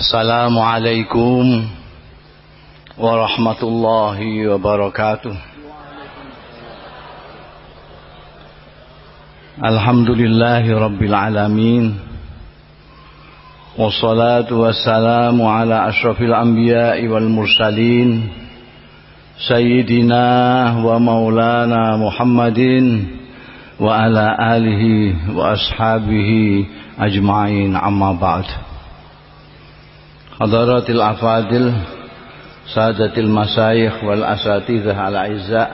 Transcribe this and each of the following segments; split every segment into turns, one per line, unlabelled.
السلام عليكم ورحمة الله وبركاته الحمد لله رب العالمين والصلاة والسلام على أشرف الأنبياء والمرسلين سيدنا ومولانا محمد وعلى آله وأصحابه أجمعين عما بعد Hadaratil afadil Sadatil masyayikh wal asatidah al aizza.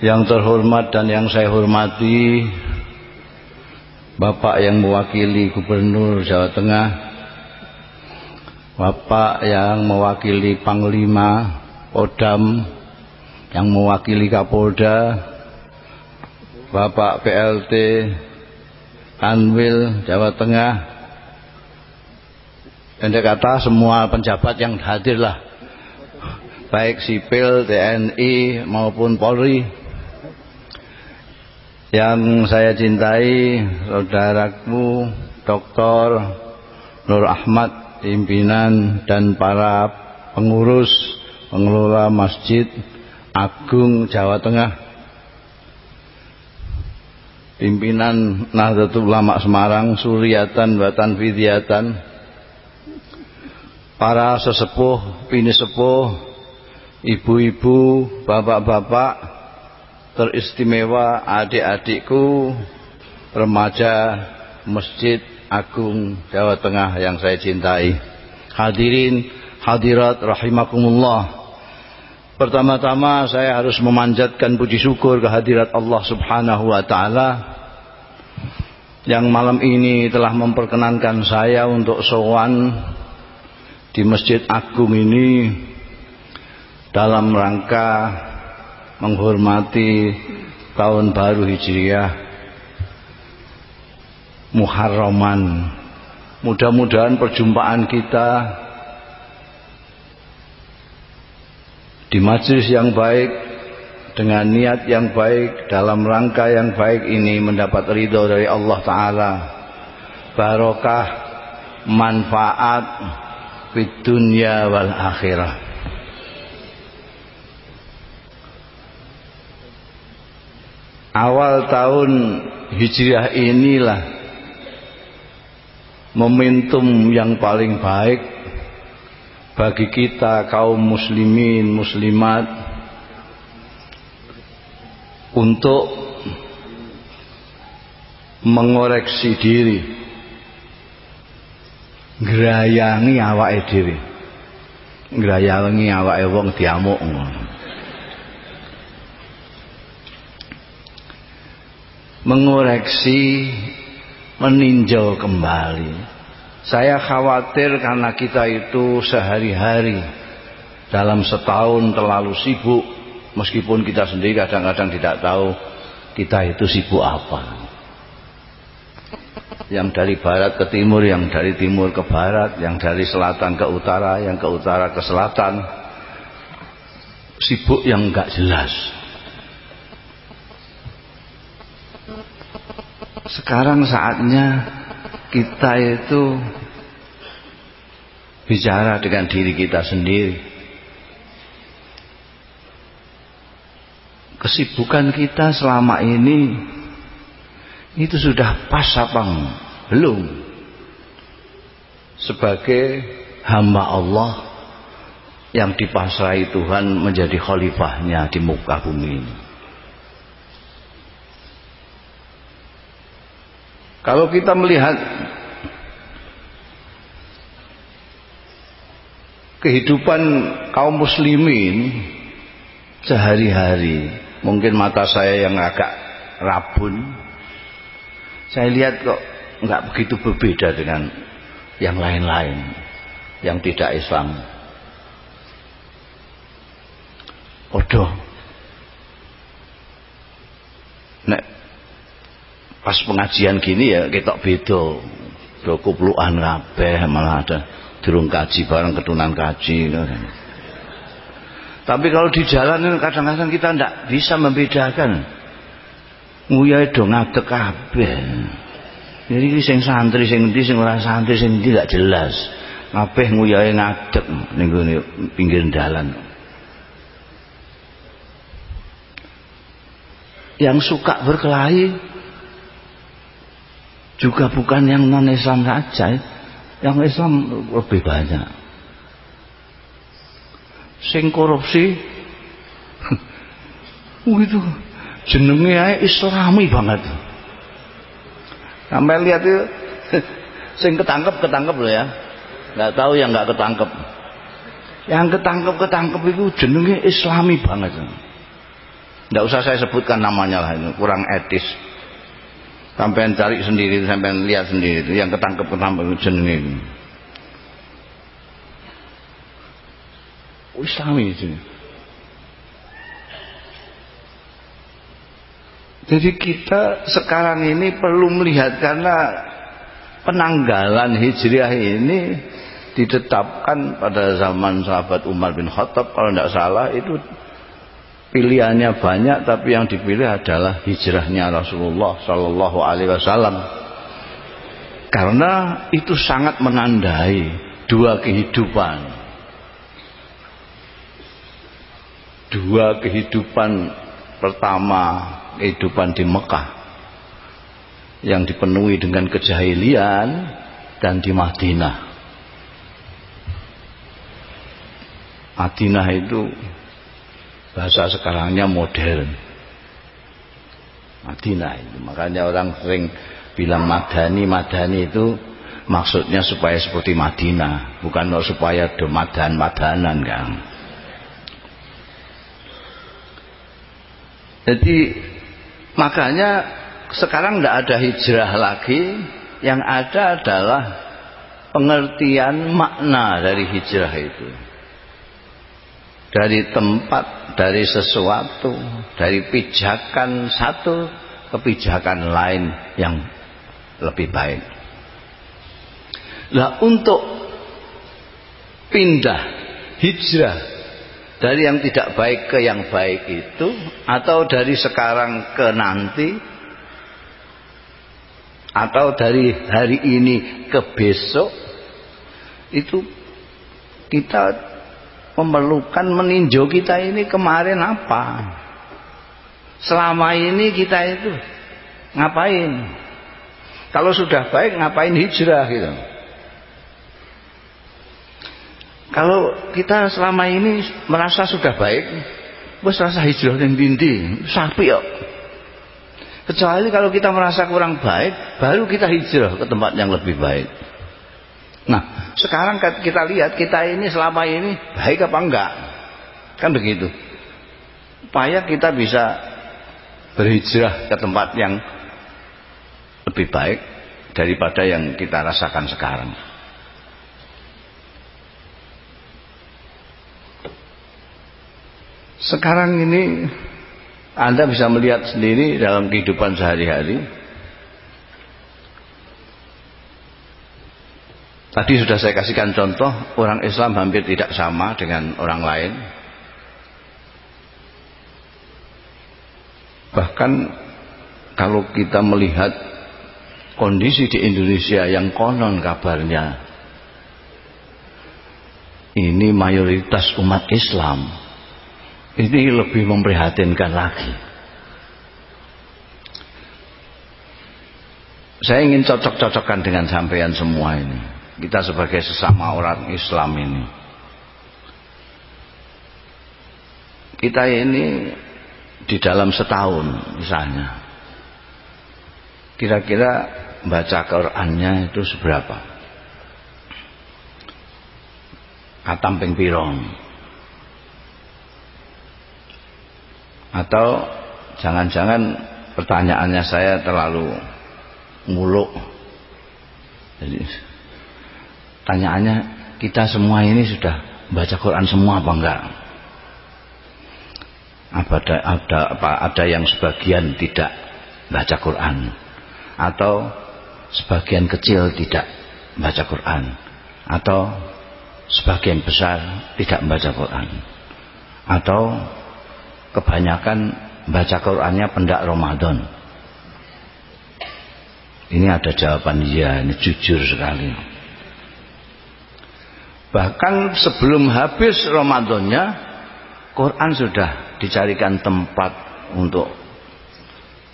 Yang terhormat dan yang saya hormati Bapak yang mewakili Gubernur Jawa Tengah Bapak yang mewakili Panglima Podam Yang mewakili Kapolda Bapak PLT Kanwil Jawa Tengah Pendek kata semua penjabat yang hadirlah baik sipil, TNI maupun Polri yang saya cintai saudaraku Dr. Nur Ahmad pimpinan dan para pengurus pengelola Masjid Agung Jawa Tengah pimpinan Nahdlatul Ulama Semarang Suryatan Batan Fidyatan para sesepuh, bini sepuh, ibu-ibu, bapak-bapak, teristimewa adik-adikku, remaja Masjid Agung Jawa Tengah yang saya cintai. Hadirin, hadirat rahimakumullah. Pertama-tama saya harus memanjatkan puji syukur kehadirat Allah Subhanahu wa taala yang malam ini telah memperkenankan saya untuk sowan di Masjid Agung ini dalam rangka menghormati tahun baru Hijriah Muharraman. Mudah-mudahan perjumpaan kita di majelis yang baik dengan niat yang baik dalam rangka yang baik ini mendapat ridho dari Allah Ta'ala barokah manfaat fid dunya wal akhirah. Awal tahun hijriah inilah momentum yang paling baik bagi kita kaum muslimin muslimat untuk mengoreksi diri ngrayangi awake dhewe. Ngrayangi awake wong diamuk mengoreksi meninjau kembali. Saya khawatir karena kita itu sehari-hari dalam setahun terlalu sibuk. Meskipun kita sendiri kadang-kadang tidak tahu kita itu sibuk apa yang dari barat ke timur, yang dari timur ke barat, yang dari selatan ke utara, yang ke utara ke selatan. Sibuk yang enggak jelas. Sekarang saatnya kita itu bicara dengan diri kita sendiri. Kesibukan kita selama ini itu sudah pas apa belum. Sebagai hamba Allah yang dipasrai Tuhan menjadi khalifahnya di muka bumi ini. Kalau kita melihat kehidupan kaum muslimin sehari-hari mungkin mata saya yang agak rabun saya lihat kok nggak begitu berbeda dengan yang lain-lain yang tidak Islam. Odo. Nek pas pengajian gini ya kita beda. Do kuplukan kabeh malah ada durung kaji bareng ketunan kaji. Tapi kalau di jalan kadang-kadang kita tidak bisa membedakan nguyai do ngadeg kabeh. Jadi sing santri sing ndi sing ora santri sing ndi gak jelas. Kabeh nguyahe ngadeg ning pinggir dalan. Yang suka berkelahi juga bukan yang non Islam saja. Yang Islam lebih banyak. Sing korupsi begitu jenenge ae islami banget. Sampai lihat itu sing ketangkep ketangkep loh ya. Nggak tahu yang nggak ketangkep. Yang ketangkep ketangkep itu jenenge islami banget. Nggak usah saya sebutkan namanya lah kurang etis. Sampai cari sendiri sampai lihat sendiri itu yang ketangkep ketangkep itu jenenge ini. islami itu Jadi kita sekarang ini perlu melihat karena penanggalan hijriah ini ditetapkan pada zaman sahabat Umar bin Khattab. Kalau tidak salah itu pilihannya banyak tapi yang dipilih adalah hijrahnya Rasulullah Shallallahu Alaihi Wasallam. Karena itu sangat menandai dua kehidupan. Dua kehidupan pertama kehidupan di Mekah yang dipenuhi dengan kejahilian dan di Madinah. Madinah itu bahasa sekarangnya modern. Madinah itu makanya orang sering bilang Madani Madani itu maksudnya supaya seperti Madinah bukan supaya demadan madanan kan. Jadi Makanya sekarang tidak ada hijrah lagi, yang ada adalah pengertian makna dari hijrah itu. Dari tempat, dari sesuatu, dari pijakan satu ke pijakan lain yang lebih baik. Nah untuk pindah hijrah dari yang tidak baik ke yang baik itu atau dari sekarang ke nanti atau dari hari ini ke besok itu kita memerlukan meninjau kita ini kemarin apa? Selama ini kita itu ngapain? Kalau sudah baik ngapain hijrah gitu kalau kita selama ini merasa sudah baik, bos rasa hijrah yang dindi, sapi ya. Kecuali kalau kita merasa kurang baik, baru kita hijrah ke tempat yang lebih baik. Nah, sekarang kita lihat kita ini selama ini baik apa enggak? Kan begitu. Supaya kita bisa berhijrah ke tempat yang lebih baik daripada yang kita rasakan sekarang. Sekarang ini Anda bisa melihat sendiri dalam kehidupan sehari-hari. Tadi sudah saya kasihkan contoh, orang Islam hampir tidak sama dengan orang lain. Bahkan kalau kita melihat kondisi di Indonesia yang konon kabarnya ini mayoritas umat Islam ini lebih memprihatinkan lagi. Saya ingin cocok-cocokkan dengan sampean semua ini. Kita sebagai sesama orang Islam ini. Kita ini di dalam setahun misalnya. Kira-kira baca Qurannya itu seberapa? Katam ping pirong atau jangan-jangan pertanyaannya saya terlalu muluk. Jadi tanyaannya kita semua ini sudah baca Quran semua apa enggak? Apa ada, ada apa ada yang sebagian tidak baca Quran? Atau sebagian kecil tidak baca Quran? Atau sebagian besar tidak membaca Quran? Atau kebanyakan baca Qurannya pendak Ramadan Ini ada jawaban iya, ini jujur sekali. Bahkan sebelum habis Ramadannya, Quran sudah dicarikan tempat untuk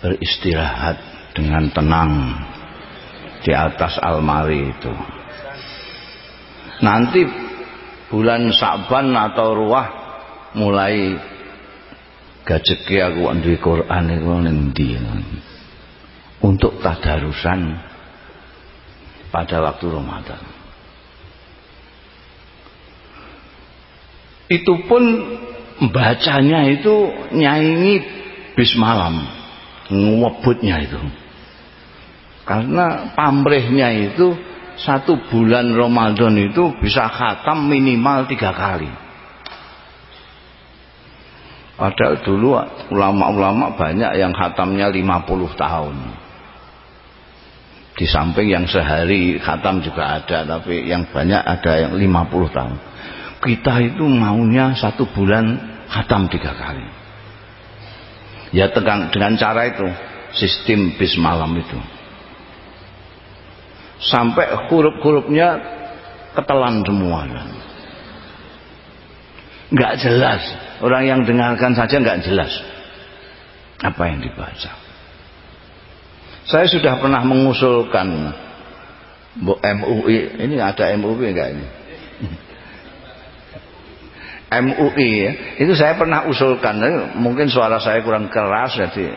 beristirahat dengan tenang di atas almari itu. Nanti bulan Sa'ban atau Ruah mulai gajeki aku duwe Quran iku ning Untuk tadarusan pada waktu Ramadan. Itu pun bacanya itu nyanyi bis malam, ngewebutnya itu. Karena pamrihnya itu satu bulan Ramadan itu bisa khatam minimal tiga kali. Padahal dulu ulama-ulama banyak yang khatamnya 50 tahun. Di samping yang sehari khatam juga ada, tapi yang banyak ada yang 50 tahun. Kita itu maunya satu bulan khatam tiga kali. Ya dengan cara itu, sistem bis malam itu sampai huruf-hurufnya ketelan semua nggak jelas orang yang dengarkan saja nggak jelas apa yang dibaca saya sudah pernah mengusulkan MUI ini ada MUI enggak ini MUI ya itu saya pernah usulkan mungkin suara saya kurang keras jadi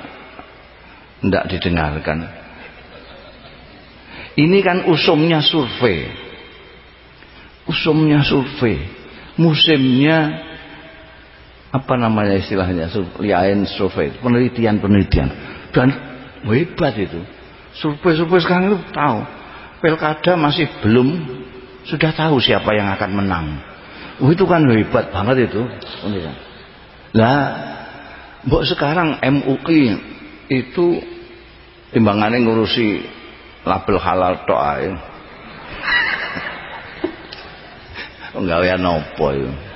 tidak didengarkan ini kan usumnya survei. Usumnya survei. Musimnya apa namanya istilahnya? Liain survei, penelitian-penelitian. Dan hebat itu. Survei-survei sekarang itu tahu. Pilkada masih belum sudah tahu siapa yang akan menang. Oh, itu kan hebat banget itu. Lah, mbok sekarang MUI itu timbangannya ngurusi label halal tok ae penggawean apa itu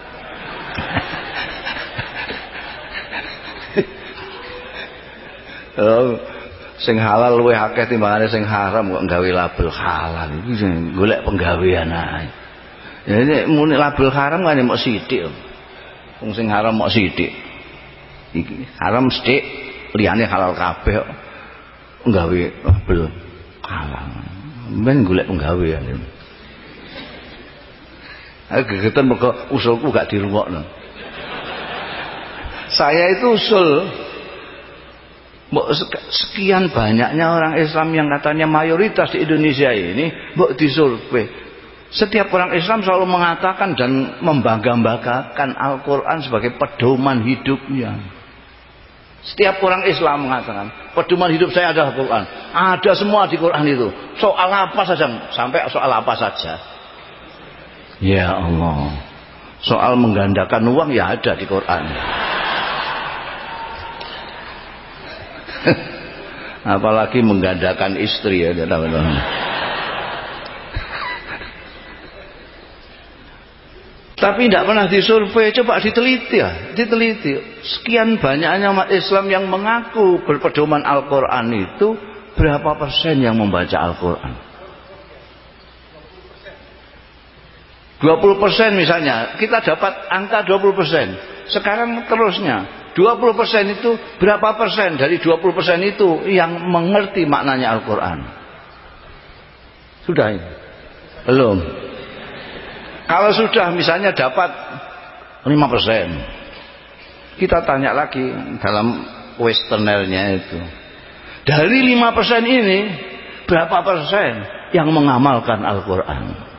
sing halal luwih akeh timbangane sing haram kok nggawe label halal iki golek penggawean ae. Ya ini muni label haram kan mok sithik. Wong sing haram mok sithik. Iki haram sithik liyane halal kabeh kok nggawe label Alah. Men golek penggawean. Aku gegeten mergo usulku gak dirungokno. Saya itu usul sekian banyaknya orang Islam yang katanya mayoritas di Indonesia ini mbok disurvei setiap orang Islam selalu mengatakan dan membangga-banggakan Al-Quran sebagai pedoman hidupnya setiap orang Islam mengatakan, pedoman hidup saya adalah Quran. Ada semua di Quran itu. Soal apa saja, sampai soal apa saja. Ya Allah. Soal menggandakan uang ya ada di Quran. Apalagi menggandakan istri ya, teman-teman. Tapi tidak pernah disurvei, coba diteliti ya, diteliti. Sekian banyaknya umat Islam yang mengaku berpedoman Al-Quran itu, berapa persen yang membaca Al-Quran? 20 persen misalnya, kita dapat angka 20 persen. Sekarang terusnya, 20 persen itu berapa persen dari 20 persen itu yang mengerti maknanya Al-Quran? Sudah? Belum. Kalau sudah misalnya dapat 5%, kita tanya lagi dalam westernernya itu. Dari 5% ini, berapa persen yang mengamalkan Al-Quran?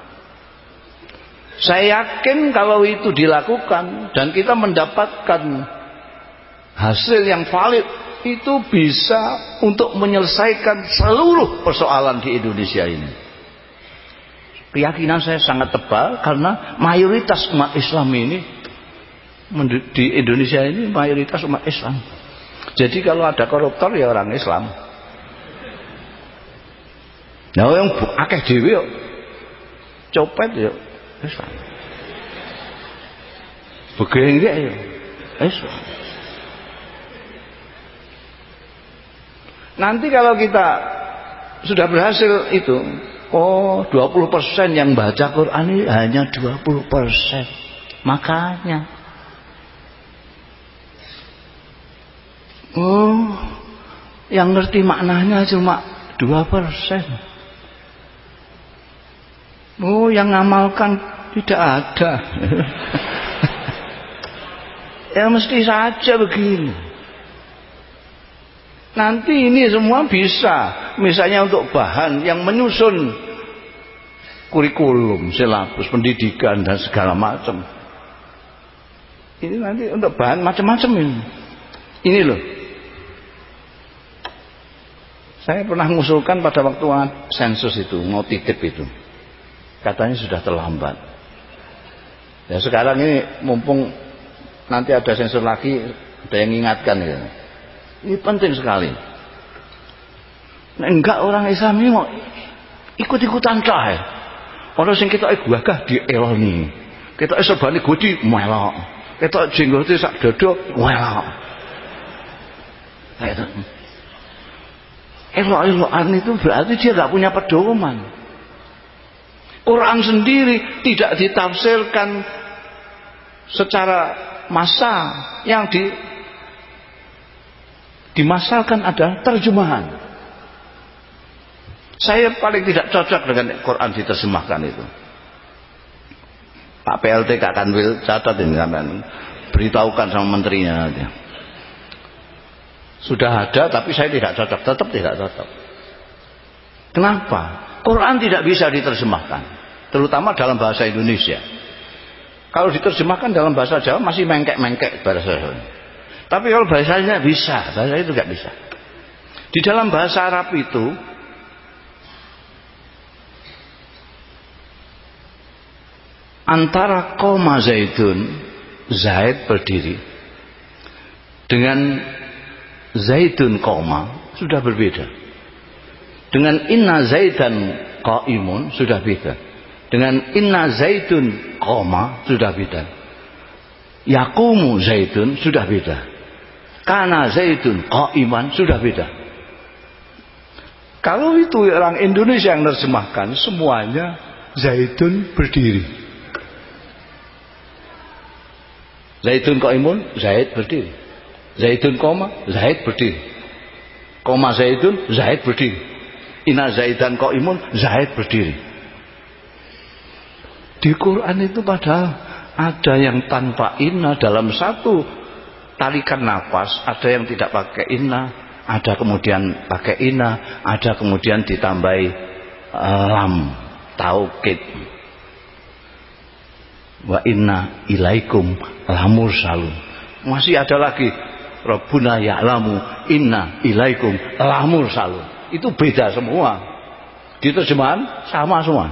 Saya yakin kalau itu dilakukan dan kita mendapatkan hasil yang valid itu bisa untuk menyelesaikan seluruh persoalan di Indonesia ini. Keyakinan saya sangat tebal karena mayoritas umat Islam ini di Indonesia ini mayoritas umat Islam. Jadi kalau ada koruptor ya orang Islam. Nah yang akeh dewi yuk copet ya Islam. Begengge ya Islam. Nanti kalau kita sudah berhasil itu. Oh, 20% yang baca Quran ini hanya 20%. Makanya Oh, yang ngerti maknanya cuma 2%. Oh, yang ngamalkan tidak ada. ya mesti saja begini. Nanti ini semua bisa. Misalnya untuk bahan yang menyusun kurikulum, silabus, pendidikan dan segala macam. Ini nanti untuk bahan macam-macam ini. Ini loh. Saya pernah mengusulkan pada waktu sensus itu, mau titip itu. Katanya sudah terlambat. Ya sekarang ini mumpung nanti ada sensor lagi, ada yang ingatkan ya ini penting sekali. Nah, enggak orang Islam ini mau ikut-ikutan cair. Orang sing kita gagah di eloni. Kita sebani gudi melok. Kita jenggote sak dodo melok. Kayak itu. Elok-elokan itu berarti dia nggak punya pedoman. Quran sendiri tidak ditafsirkan secara massa yang di dimasalkan adalah terjemahan. Saya paling tidak cocok dengan Quran diterjemahkan itu. Pak PLT Kak Kanwil catat ini sampean. Beritahukan sama menterinya. Sudah ada tapi saya tidak cocok, tetap tidak cocok. Kenapa? Quran tidak bisa diterjemahkan, terutama dalam bahasa Indonesia. Kalau diterjemahkan dalam bahasa Jawa masih mengkek-mengkek bahasa Jawa. Tapi kalau bahasanya bisa, bahasa itu nggak bisa. Di dalam bahasa Arab itu antara koma zaitun zaid berdiri dengan zaitun koma sudah berbeda. Dengan inna zaitan qaimun sudah beda. Dengan inna zaitun koma sudah beda. Yakumu zaitun sudah beda karena zaitun iman sudah beda. Kalau itu orang Indonesia yang terjemahkan semuanya zaitun berdiri. Zaitun imun zait berdiri. Zaitun koma, zait berdiri. Koma zaitun, zait berdiri. Ina zaitan imun zait berdiri. Di Quran itu padahal ada yang tanpa inna dalam satu talikan nafas ada yang tidak pakai inna ada kemudian pakai inna ada kemudian ditambahi uh, lam taukid. Wa inna ilaikum lamur salun masih ada lagi Rabbuna ya'lamu inna ilaikum lamur salun itu beda semua. Di terjemahan sama semua.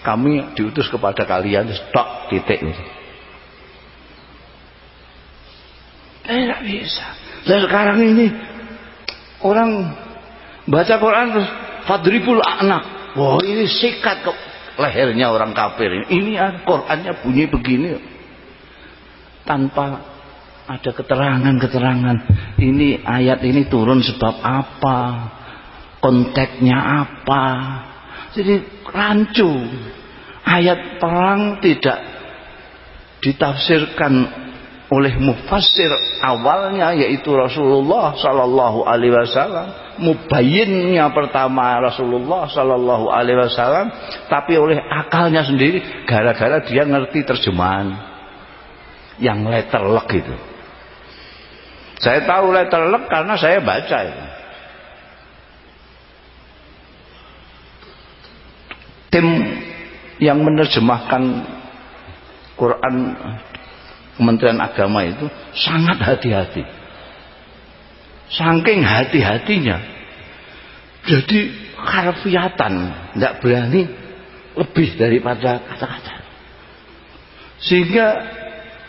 Kami diutus kepada kalian stok titik Eh tidak bisa. Dan sekarang ini orang baca Quran terus fadribul anak. Wah ini sikat ke lehernya orang kafir ini. Ini Qurannya bunyi begini. Tanpa ada keterangan-keterangan. Ini ayat ini turun sebab apa? Konteksnya apa? Jadi rancu. Ayat perang tidak ditafsirkan oleh mufassir awalnya yaitu Rasulullah Sallallahu Alaihi Wasallam mubayinnya pertama Rasulullah Sallallahu Alaihi Wasallam tapi oleh akalnya sendiri gara-gara dia ngerti terjemahan yang letterlek itu. Saya tahu letterlek karena saya baca itu. Tim yang menerjemahkan Quran Kementerian Agama itu sangat hati-hati. Saking hati-hatinya. Jadi harfiatan, tidak berani lebih daripada kata-kata. Sehingga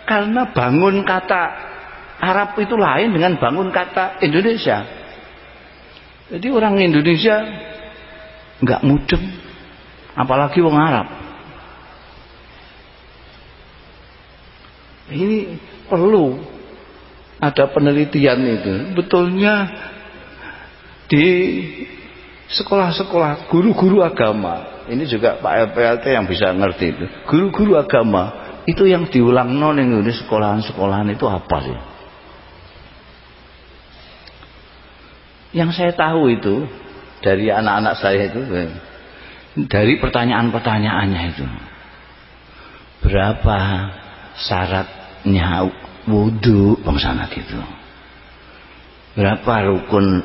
karena bangun kata Arab itu lain dengan bangun kata Indonesia. Jadi orang Indonesia nggak mudeng, apalagi orang Arab. Ini perlu ada penelitian itu. Betulnya di sekolah-sekolah guru-guru agama ini juga Pak LPLT yang bisa ngerti itu guru-guru agama itu yang diulang non yang di sekolahan-sekolahan itu apa sih yang saya tahu itu dari anak-anak saya itu dari pertanyaan-pertanyaannya itu berapa syaratnya wudhu bangsa gitu. Berapa rukun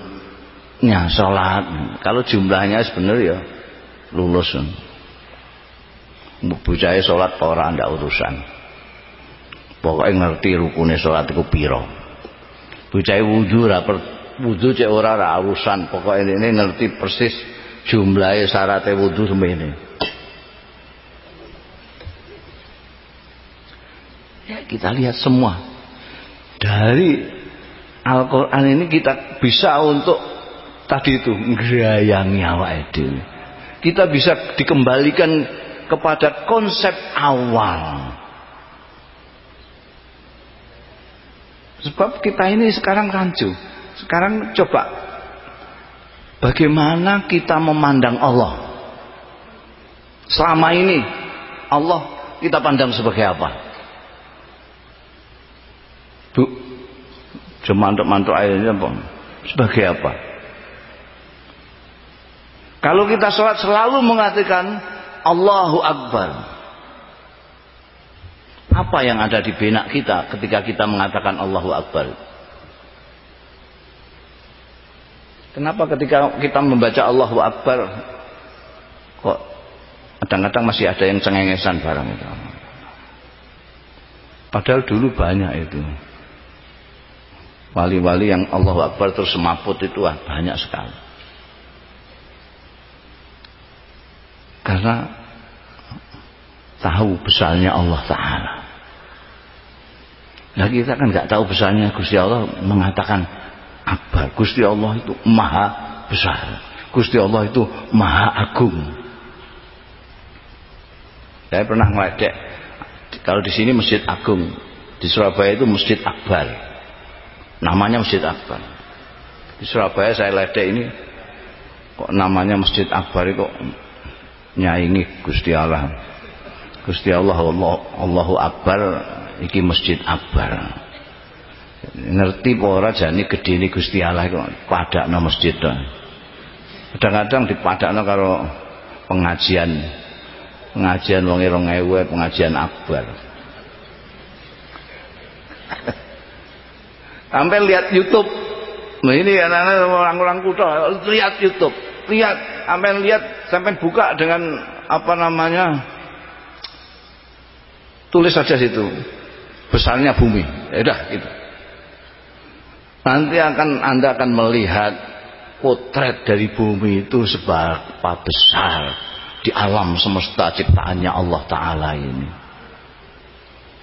Ya sholat? Kalau jumlahnya sebenarnya ya lulus. Bujaya sholat orang ndak urusan. Pokoknya ngerti rukunnya sholat itu piro. Bujaya wudhu rapper wudhu cek ora ra urusan. Pokoknya ini ngerti persis jumlahnya syaratnya wudhu ini ya kita lihat semua. Dari Al-Quran ini kita bisa untuk tadi itu ngerayangi awak itu kita bisa dikembalikan kepada konsep awal. Sebab kita ini sekarang rancu. Sekarang coba bagaimana kita memandang Allah? Selama ini Allah kita pandang sebagai apa bu cuma mantuk-mantuk airnya sebagai apa kalau kita sholat selalu mengatakan Allahu Akbar. Apa yang ada di benak kita ketika kita mengatakan Allahu Akbar? Kenapa ketika kita membaca Allahu Akbar kok kadang-kadang masih ada yang cengengesan barang itu? Padahal dulu banyak itu. Wali-wali yang Allahu Akbar terus semaput itu banyak sekali. karena tahu besarnya Allah Ta'ala. Nah kita kan nggak tahu besarnya Gusti Allah mengatakan apa Gusti Allah itu maha besar. Gusti Allah itu maha agung. Saya pernah ngeledek kalau di sini masjid agung di Surabaya itu masjid akbar namanya masjid akbar. Di Surabaya saya ledek ini kok namanya masjid akbar kok nyaingi Gusti Allah? Gusti Allah Allah Allahu Akbar iki masjid akbar. Ngerti ora jani gedene Gusti Allah iku padakno masjid to? Kadang-kadang dipadakno karo pengajian pengajian wong 2000 pengajian akbar sampai lihat YouTube. Nah ini anak-anak orang-orang kuda. Lihat YouTube. Lihat. Sampai lihat sampai buka dengan apa namanya tulis saja situ. Besarnya bumi. Ya udah gitu. Nanti akan anda akan melihat potret dari bumi itu seberapa besar di alam semesta ciptaannya Allah Ta'ala ini.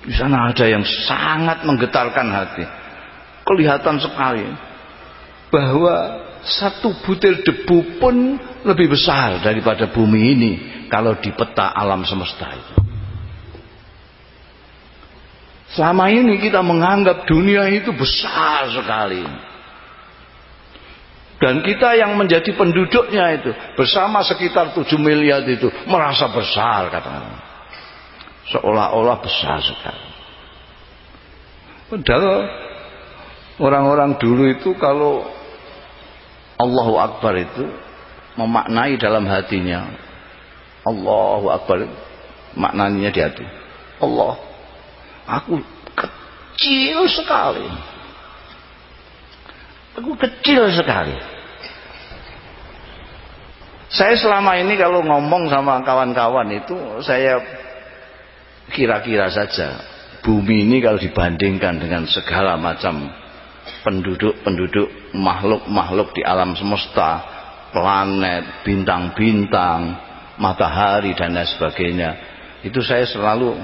Di sana ada yang sangat menggetarkan hati kelihatan sekali bahwa satu butir debu pun lebih besar daripada bumi ini kalau di peta alam semesta itu. Selama ini kita menganggap dunia itu besar sekali. Dan kita yang menjadi penduduknya itu bersama sekitar 7 miliar itu merasa besar katanya. Seolah-olah besar sekali. Padahal orang-orang dulu itu kalau Allahu Akbar itu memaknai dalam hatinya. Allahu Akbar maknanya di hati. Allah aku kecil sekali. Aku kecil sekali. Saya selama ini kalau ngomong sama kawan-kawan itu saya kira-kira saja bumi ini kalau dibandingkan dengan segala macam penduduk-penduduk makhluk-makhluk di alam semesta planet, bintang-bintang matahari dan lain sebagainya. Itu saya selalu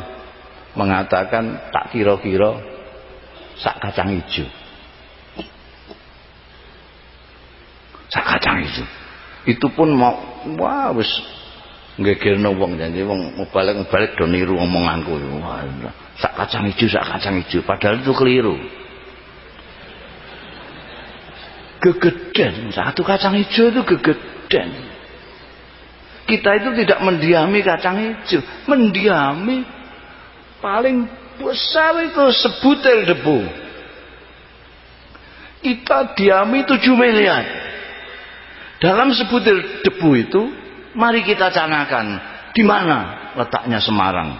mengatakan tak kira-kira sak kacang hijau. Sak kacang hijau. Itu pun mau wah wis ngegerno wong janji wong balik-balik do niru omonganku wah sak kacang hijau sak kacang hijau. Padahal itu keliru gegeden satu kacang hijau itu geget geden. Kita itu tidak mendiami kacang hijau, mendiami paling besar itu sebutir debu. Kita diami 7 miliar. Dalam sebutir debu itu, mari kita canakan di mana letaknya Semarang.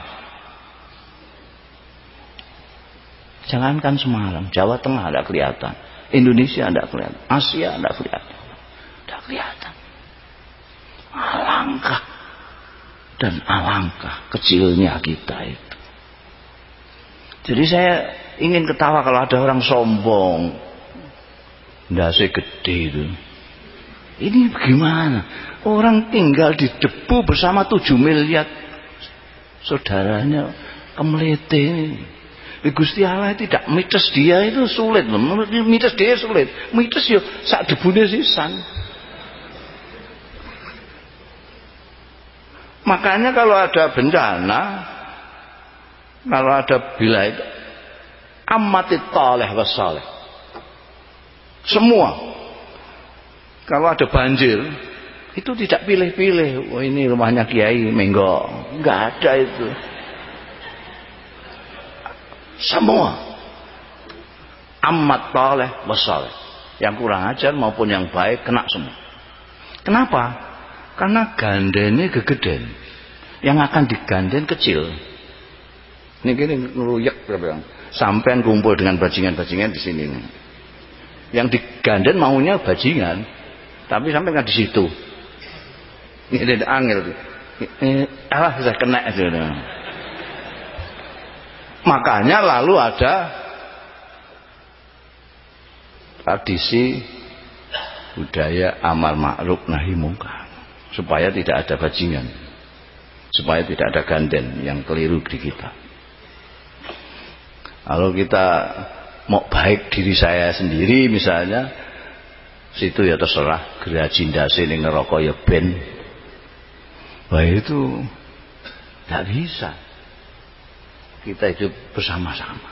Jangankan Semarang, Jawa Tengah ada kelihatan, Indonesia ada kelihatan, Asia ada kelihatan, ada kelihatan. Alangkah dan alangkah kecilnya kita itu. Jadi saya ingin ketawa kalau ada orang sombong, ndase gede itu. Ini bagaimana? Orang tinggal di debu bersama tujuh miliar saudaranya kemelete. Gusti Allah tidak mites dia itu sulit. Mites dia sulit. Mites yo sak debune sisan. Makanya kalau ada bencana, kalau ada bila itu amatit taleh wasaleh. Semua. Kalau ada banjir, itu tidak pilih-pilih. Oh ini rumahnya Kiai Menggo. Enggak ada itu semua. Amat toleh wasaleh yang kurang ajar maupun yang baik kena semua. Kenapa? karena gandene gegeden. Yang akan diganden kecil. Ini gini ngeruyek sampai kumpul dengan bajingan-bajingan di sini nih. yang diganden maunya bajingan tapi sampai nggak di situ. Ini angel. Ini alah bisa kena itu Makanya lalu ada tradisi budaya amal ma'ruf nahi mungkar. Supaya tidak ada bajingan. Supaya tidak ada ganden yang keliru di kita. Kalau kita mau baik diri saya sendiri misalnya situ ya terserah. Gerajin dasi ini ngerokok ya ben. Wah itu tidak bisa kita hidup bersama-sama.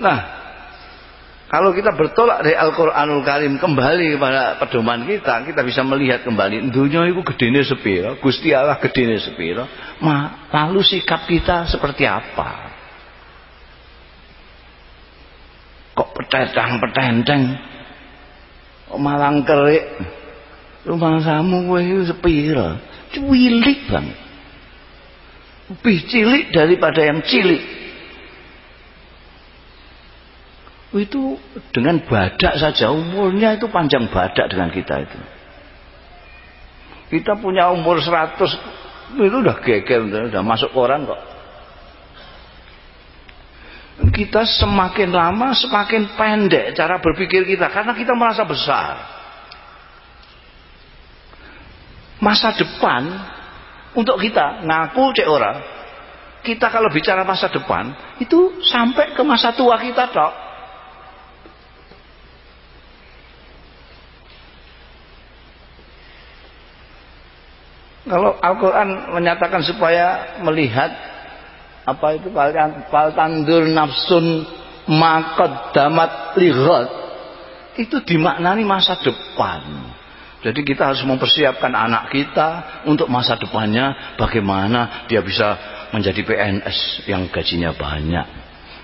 Nah, kalau kita bertolak dari Al-Quranul Karim kembali kepada pedoman kita, kita bisa melihat kembali dunia itu gedene sepiro, Gusti Allah gedene sepiro, ma, lalu sikap kita seperti apa? Kok petentang-petenteng, kok malang kerik, rumah samu itu sepiro, cuwilik banget lebih cilik daripada yang cilik. Itu dengan badak saja umurnya itu panjang badak dengan kita itu. Kita punya umur 100 itu udah geger udah masuk koran kok. Kita semakin lama semakin pendek cara berpikir kita karena kita merasa besar. Masa depan untuk kita ngaku cek ora kita kalau bicara masa depan itu sampai ke masa tua kita tok kalau Al-Quran menyatakan supaya melihat apa itu fal tandur nafsun makot damat lihat itu dimaknani masa depan jadi kita harus mempersiapkan anak kita untuk masa depannya bagaimana dia bisa menjadi PNS yang gajinya banyak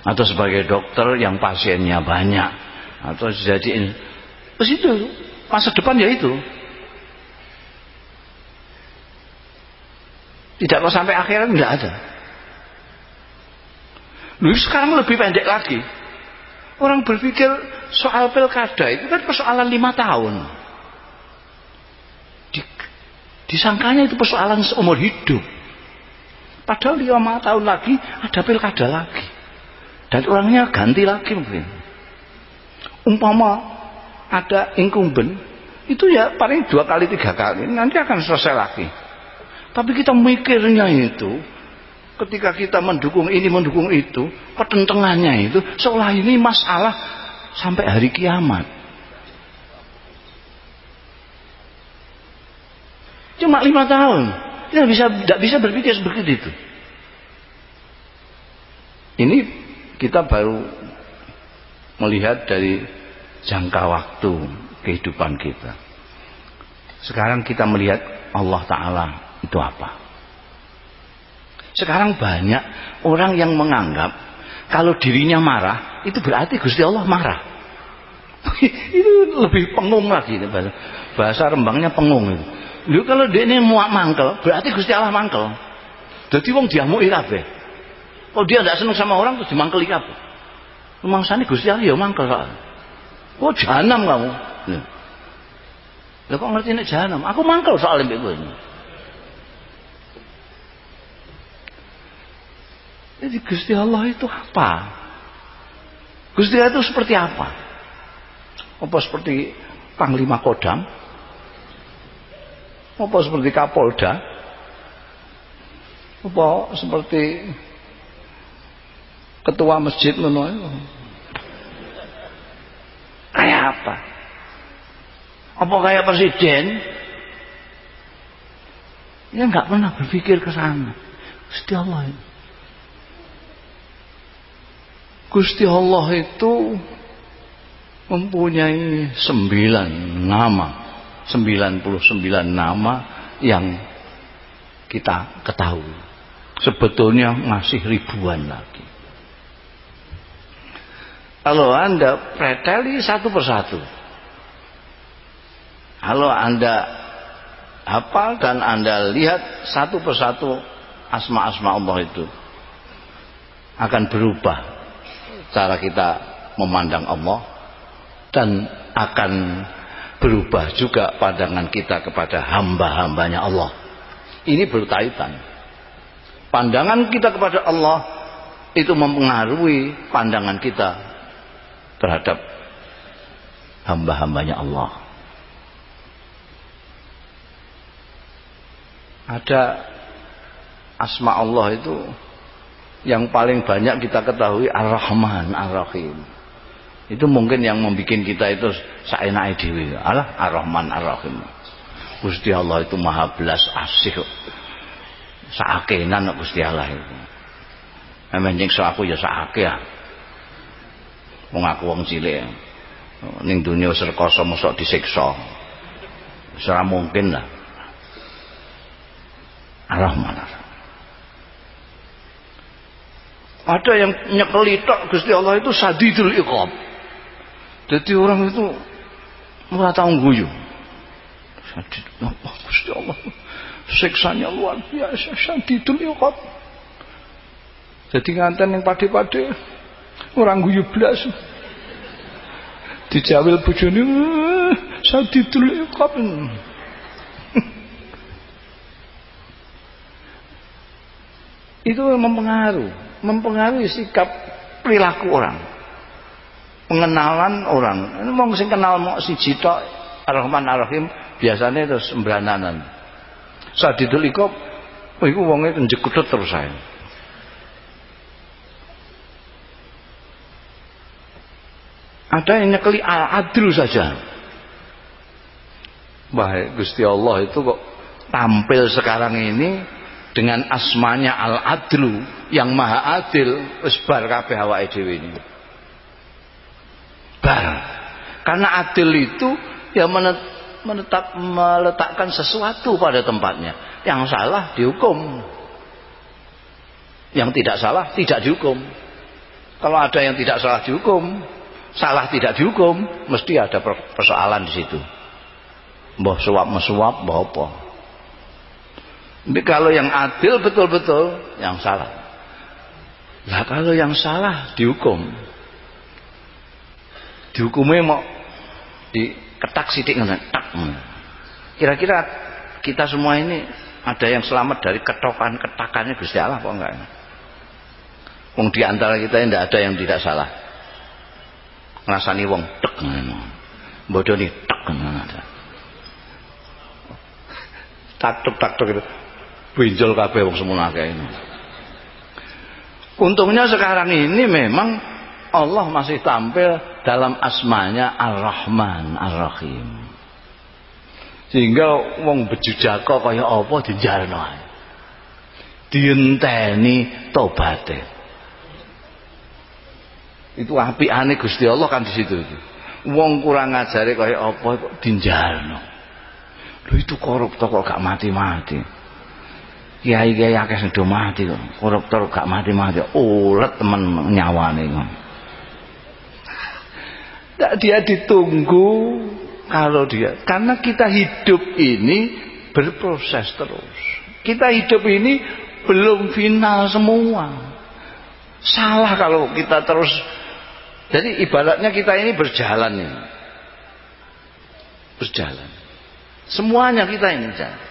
atau sebagai dokter yang pasiennya banyak atau jadi terus itu masa depan ya itu. Tidak kok sampai akhirat tidak ada. Lalu sekarang lebih pendek lagi. Orang berpikir soal pilkada itu kan persoalan lima tahun Disangkanya itu persoalan seumur hidup. Padahal lima tahun lagi ada pilkada lagi. Dan orangnya ganti lagi mungkin. Umpama ada incumbent, itu ya paling dua kali tiga kali, nanti akan selesai lagi. Tapi kita mikirnya itu, ketika kita mendukung ini mendukung itu, pertentangannya itu seolah ini masalah sampai hari kiamat. Cuma lima tahun. Kita bisa tidak bisa berpikir seperti itu. Ini kita baru melihat dari jangka waktu. kehidupan kita. Sekarang kita melihat Allah Ta'ala itu apa? Sekarang banyak orang yang menganggap kalau dirinya marah itu berarti Gusti Allah marah. itu lebih pengung lagi bahasa, rembangnya pengung itu. Lu kalau dia ini muak mangkel berarti Gusti Allah mangkel. Jadi wong diamuki kabeh. Kalau dia tidak senang sama orang terus dimangkeli kabeh. Mangsane Gusti Allah ya mangkel kok. Oh jahanam kamu. Lah kok ngerti nek jahanam? Aku mangkel soal mbek kowe. Jadi Gusti Allah itu apa? Gusti Allah itu seperti apa? Apa seperti Panglima Kodam? Apa seperti Kapolda? Apa seperti ketua masjid ngono Kayak apa? Apa kayak presiden? Ya nggak pernah berpikir ke sana. Gusti Allah. Gusti Allah itu mempunyai sembilan nama, sembilan puluh sembilan nama yang kita ketahui. Sebetulnya masih ribuan lagi. Kalau Anda preteli satu persatu. Kalau Anda hafal dan Anda lihat satu persatu asma-asma Allah itu akan berubah cara kita memandang Allah dan akan berubah juga pandangan kita kepada hamba-hambanya Allah. Ini berkaitan. Pandangan kita kepada Allah itu mempengaruhi pandangan kita terhadap hamba-hambanya Allah. Ada asma Allah itu yang paling banyak kita ketahui Ar-Rahman Ar-Rahim itu mungkin yang membuat kita itu saenake dhewe alah Ar-Rahman Ar-Rahim. Gusti Allah itu maha belas asih saakenan Gusti Allah itu. Emang jeng aku ya saake ya. Wong aku wong cilik. Ning dunia serkoso mosok disiksa. Ora mungkin lah. Ar-Rahman Ar-Rahim. Ada yang nyekeli tok Gusti Allah itu sadidul iqab. Jadi orang itu ora tahu guyu. Sadid Allah Gusti Allah. Siksanya luar biasa sadidul iqab. Jadi nganten yang pade-pade orang guyu blas. Dijawil bojone eh, sadidul iqab. itu mempengaruhi mempengaruhi sikap perilaku orang pengenalan orang. Ini mau sing kenal mau si tok Ar-Rahman biasanya itu sembrananan saat ditulikop oh itu wongnya kenjekutut terus saya ada yang nyekeli al-adlu saja. Baik Gusti Allah itu kok tampil sekarang ini dengan asmanya al-adlu yang maha adil wis bar kabeh awake dhewe ini bar karena adil itu ya menetap meletakkan sesuatu pada tempatnya. Yang salah dihukum. Yang tidak salah tidak dihukum. Kalau ada yang tidak salah dihukum salah tidak dihukum mesti ada persoalan di situ. Mbah suap mesuap mbah apa? Tapi kalau yang adil betul-betul yang salah. Lah kalau yang salah dihukum. Dihukumnya mau diketak sidik tak. Kira-kira kita semua ini ada yang selamat dari ketokan ketakannya Gusti Allah kok enggak? Wong di antara kita tidak ada yang tidak salah. Ngrasani wong tek ngono. Bodoh nih tek ngono. Tak tak itu benjol kabeh wong semono akeh ini. Untungnya sekarang ini memang Allah masih tampil dalam asmanya Ar-Rahman Ar-Rahim. Sehingga wong bejujaka kaya apa dijarno. Dienteni tobaté. Itu apikane Gusti Allah kan di situ. wong kurang ngajari kaya apa kok dinjalno lho itu koruptor kok gak mati-mati kiai-kiai akeh sing mati kok koruptor gak mati-mati ulet temen nyawane kok dia ditunggu kalau dia karena kita hidup ini berproses terus. Kita hidup ini belum final semua. Salah kalau kita terus jadi ibaratnya kita ini berjalan ini. Berjalan. Semuanya kita ini jalan.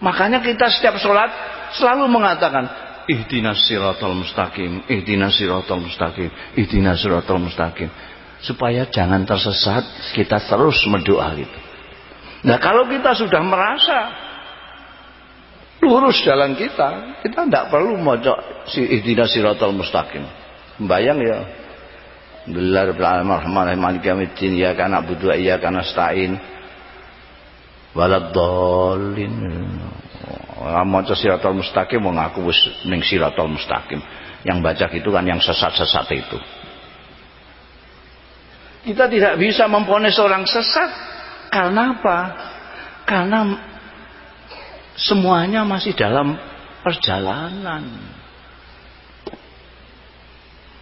Makanya kita setiap sholat selalu mengatakan ihdinas siratal mustaqim ihdinas siratal mustaqim ihdinas siratal mustaqim supaya jangan tersesat kita terus berdoa gitu. Nah kalau kita sudah merasa lurus jalan kita kita tidak perlu mojok si ihdina siratal mustaqim. Bayang ya Alamin Rahman Malik Yawmiddin Ya kana budu iya kana stain Waladhalin Orang maca siratal mustaqim Mau ngaku wis ning siratal mustaqim. Yang baca itu kan yang sesat-sesat itu Kita tidak bisa memponis orang sesat. Karena apa? Karena semuanya masih dalam perjalanan.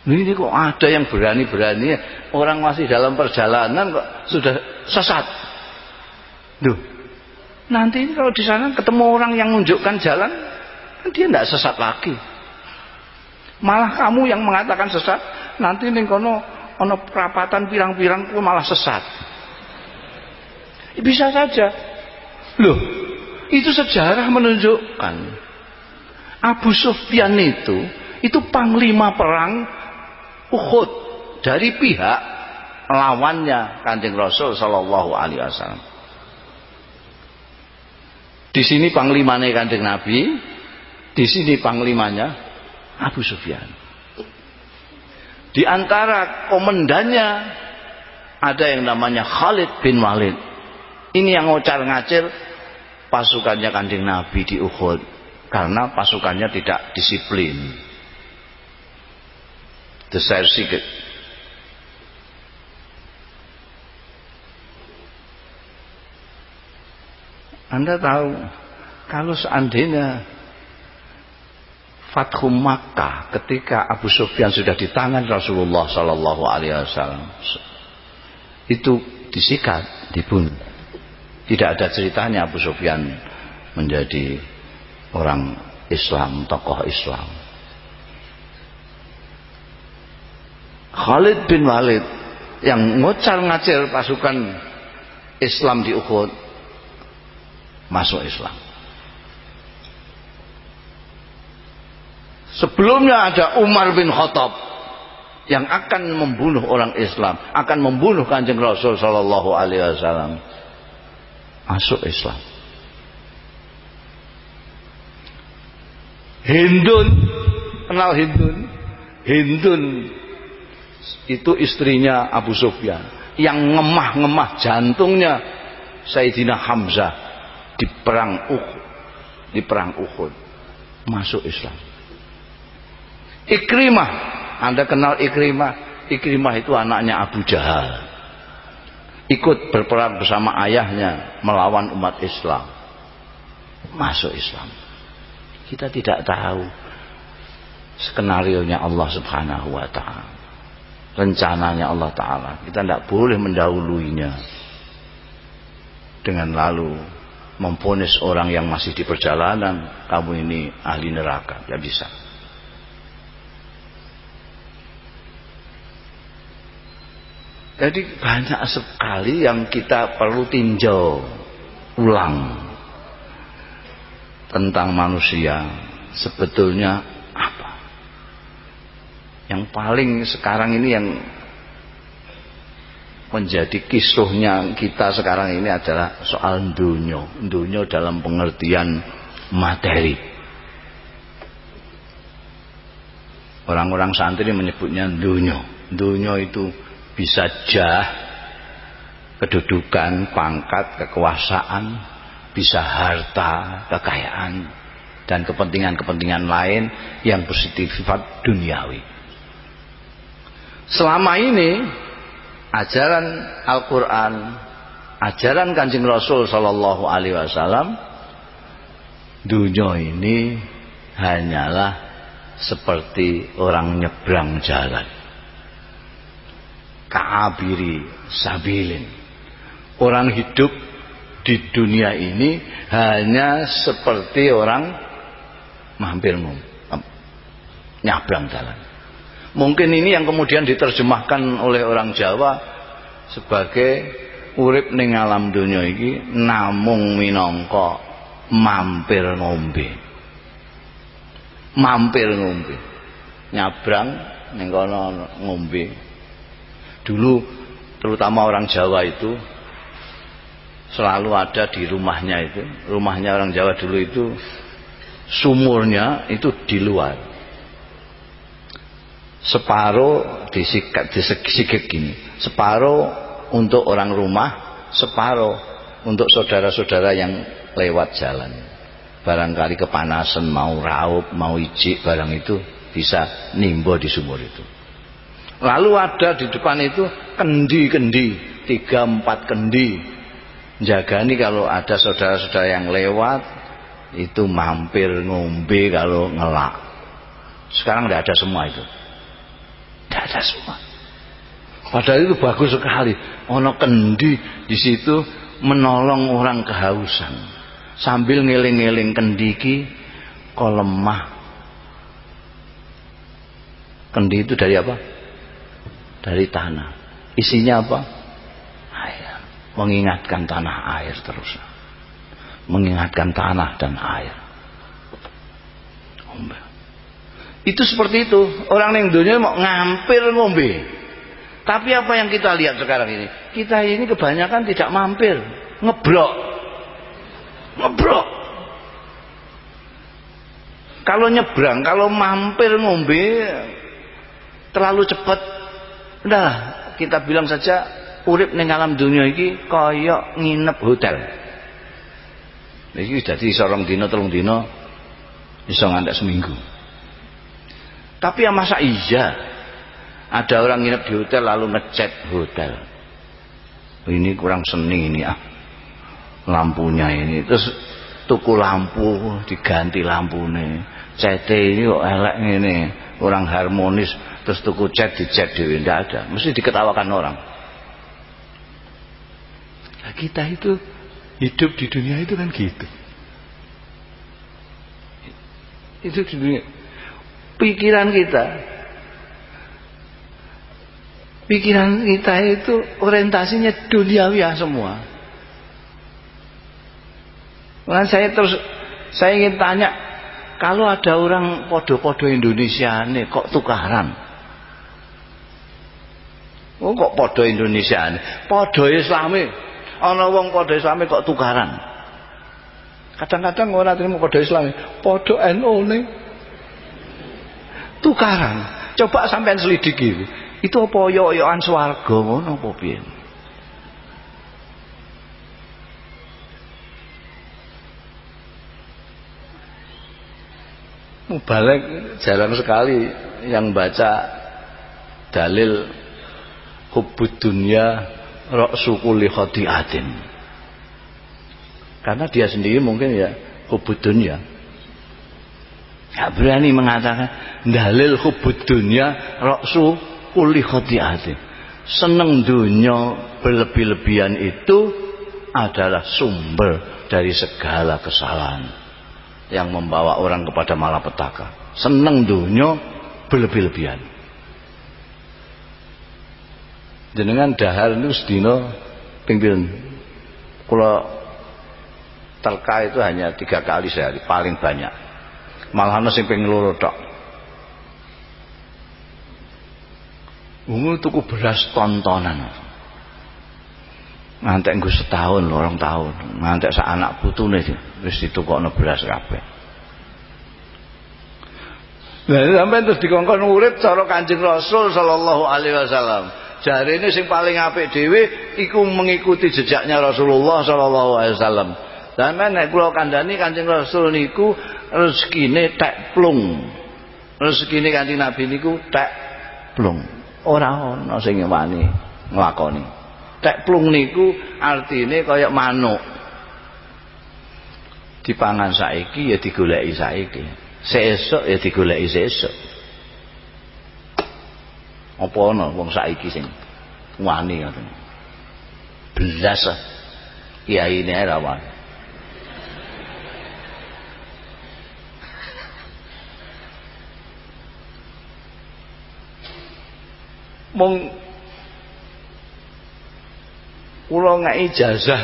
Ini kok ada yang berani-berani orang masih dalam perjalanan kok sudah sesat. Duh, nanti kalau di sana ketemu orang yang menunjukkan jalan kan dia tidak sesat lagi. Malah kamu yang mengatakan sesat nanti ini kono ono perapatan pirang-pirang malah sesat bisa saja loh itu sejarah menunjukkan Abu Sufyan itu itu panglima perang Uhud dari pihak lawannya Kanjeng Rasul Shallallahu Alaihi Wasallam. Di sini panglimanya Kanjeng Nabi, di sini panglimanya Abu Sufyan. Di antara komandannya ada yang namanya Khalid bin Walid. Ini yang ngocar ngacir pasukannya kanjeng Nabi di Uhud karena pasukannya tidak disiplin desersi Anda tahu kalau seandainya Fathu Makkah ketika Abu Sufyan sudah di tangan Rasulullah Sallallahu Alaihi Wasallam itu disikat dibunuh tidak ada ceritanya Abu Sufyan menjadi orang Islam, tokoh Islam. Khalid bin Walid yang ngocar ngacir pasukan Islam di Uhud masuk Islam. Sebelumnya ada Umar bin Khattab yang akan membunuh orang Islam, akan membunuh Kanjeng Rasul sallallahu alaihi wasallam. Masuk Islam. Hindun kenal Hindun? Hindun itu istrinya Abu Sufyan yang ngemah-ngemah jantungnya Sayyidina Hamzah di perang Uhud di perang Uhud. Masuk Islam Ikrimah. Anda kenal Ikrimah? Ikrimah itu anaknya Abu Jahal. Ikut berperang bersama ayahnya melawan umat Islam. Masuk Islam. Kita tidak tahu skenario nya Allah subhanahu wa ta'ala. Rencananya Allah ta'ala. Kita tidak boleh mendahuluinya. Dengan lalu memponis orang yang masih di perjalanan kamu ini ahli neraka. Tidak bisa Jadi banyak sekali yang kita perlu tinjau ulang tentang manusia sebetulnya apa. Yang paling sekarang ini yang menjadi kisruhnya kita sekarang ini adalah soal dunia. Dunia dalam pengertian materi. Orang-orang santri menyebutnya dunia. Dunia itu bisa jah kedudukan pangkat kekuasaan bisa harta kekayaan dan kepentingan-kepentingan lain yang bersifat duniawi selama ini ajaran Al-Qur'an, ajaran Kanjeng Rasul sallallahu alaihi wasallam dunia ini hanyalah seperti orang nyebrang jalan. Ka'abiri sabilin. Orang hidup di dunia ini hanya seperti orang mampir nyabrang jalan. Mungkin ini yang kemudian diterjemahkan oleh orang Jawa sebagai urip ning alam dunia iki namung minangka mampir ngombe. Mampir ngombe. Nyabrang ning kono ngombe. Dulu terutama orang Jawa itu selalu ada di rumahnya itu. Rumahnya orang Jawa dulu itu sumurnya itu di luar. Separuh disikat disikik gini. Separuh untuk orang rumah separuh untuk saudara-saudara yang lewat jalan. Barangkali kepanasan mau raup mau ijik barang itu bisa nimbo di sumur itu lalu ada di depan itu kendi-kendi tiga empat kendi jaga nih kalau ada saudara-saudara yang lewat itu mampir ngombe kalau ngelak sekarang tidak ada semua itu tidak ada semua. Padahal itu bagus sekali. Ono kendi di situ menolong orang kehausan. Sambil ngiling-ngiling kendiki kok lemah. Kendi itu dari apa? Dari tanah. Isinya apa? Air. Mengingatkan tanah air terus. Mengingatkan tanah dan air. Ombel. Itu seperti itu. Orang yang dunia mau ngampir ngombe. Tapi apa yang kita lihat sekarang ini? Kita ini kebanyakan tidak mampir. Ngebrok. Ngebrok. Kalau nyebrang, kalau mampir ngombe terlalu cepat. Udah, kita bilang saja urip ning alam dunia ini kaya nginep hotel. Iki dadi seorang dino telung dino iso ngantek seminggu. Tapi yang masa iya ada orang nginep di hotel lalu ngecat hotel. Ini kurang seni ini ah. Lampunya ini terus tuku lampu diganti lampu nih. CT ini kok elek ini kurang harmonis terus tuku cat dicat dewi tidak ada. Mesti diketawakan orang. Nah, kita itu hidup di dunia itu kan gitu. Itu di dunia. Pikiran kita. Pikiran kita itu orientasinya duniawi semua. Nah, saya terus saya ingin tanya kalau ada orang podo-podo Indonesia nih kok tukaran oh kok podo Indonesia nih podo Islami. Ana wong podo Islami kok tukaran? Kadang-kadang orang terima podo Islami? Podo NU nih tukaran. Coba sampean selidiki. Itu apa? Yo-yoan swarga. Ngono apa piye? Balik jarang sekali yang baca dalil dunia rok kulli khati'atin. Karena dia sendiri mungkin ya hubud dunia Gak berani mengatakan dalil hubud dunia roksu kulli. Seneng dunia berlebih-lebihan itu adalah sumber dari segala kesalahan yang membawa orang kepada malapetaka. Seneng dunia berlebih-lebihan. Jenengan dahar itu sedino pingpin. Kalau terka itu hanya tiga kali sehari paling banyak. Malah ana sing ping loro tok. Ungu tuku beras tontonan. Ngantek nggo setahun orang tahun. Ngantek sak anak putune wis ditukokno beras kabeh. Lah sampean terus dikongkon urip cara Kanjeng Rasul sallallahu alaihi wasallam. Jarine sing paling apik dhewe iku mengikuti jejaknya Rasulullah sallallahu alaihi wasallam. Sampeyan nek kula kandhani Kanjeng Rasul niku rezekine tek plung. Rezekine kanthi nabi niku tek plung. Ora ana sing wani nglakoni teplung niku artine kaya manuk. Dipangan saiki ya digoleki saiki. Sesuk ya digoleki sesuk apa ana wong saiki sing wani ngoten? Belas kiai ini ra wani. Mong kula ngek ijazah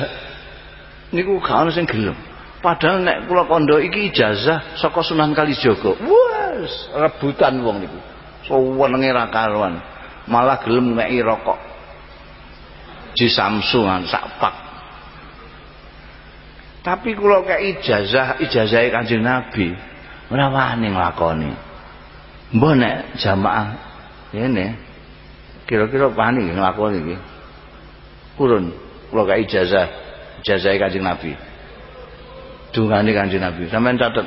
niku gak ana sing gelem. Padahal nek kula kandha iki ijazah saka Sunan Kalijaga. Wes rebutan wong niku suwenenge ra karuan. Malah gelem ngeki rokok. Di Samsungan sak pak. Tapi kula kek ijazah ijazahe Kanjeng Nabi ora wani nglakoni. Mbah nek jamaah ngene kira-kira wani nglakoni iki kurun kula kek ijazah ijazahe Kanjeng Nabi. Dungane Kanjeng Nabi. Sampean catet.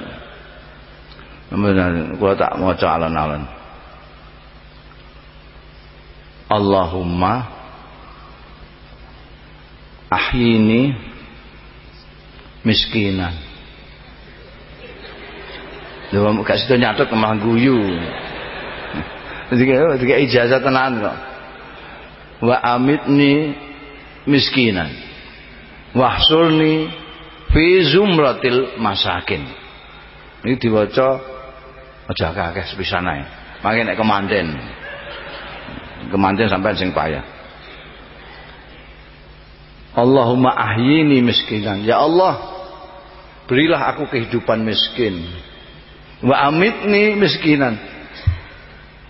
Sampeyan kula tak maca alon-alon Allahumma ahyini miskinan Lha gak sida nyatet malah guyu. Kayak ijazah tenan kok. Wa amitni miskinan. Wahsulni fi zumratil masakin. Ini diwaca aja kakek sepisan ae. Mangke nek kemanten kemanten sampai sing payah. Allahumma ahyini miskinan. Ya Allah berilah aku kehidupan miskin. Wa amitni miskinan.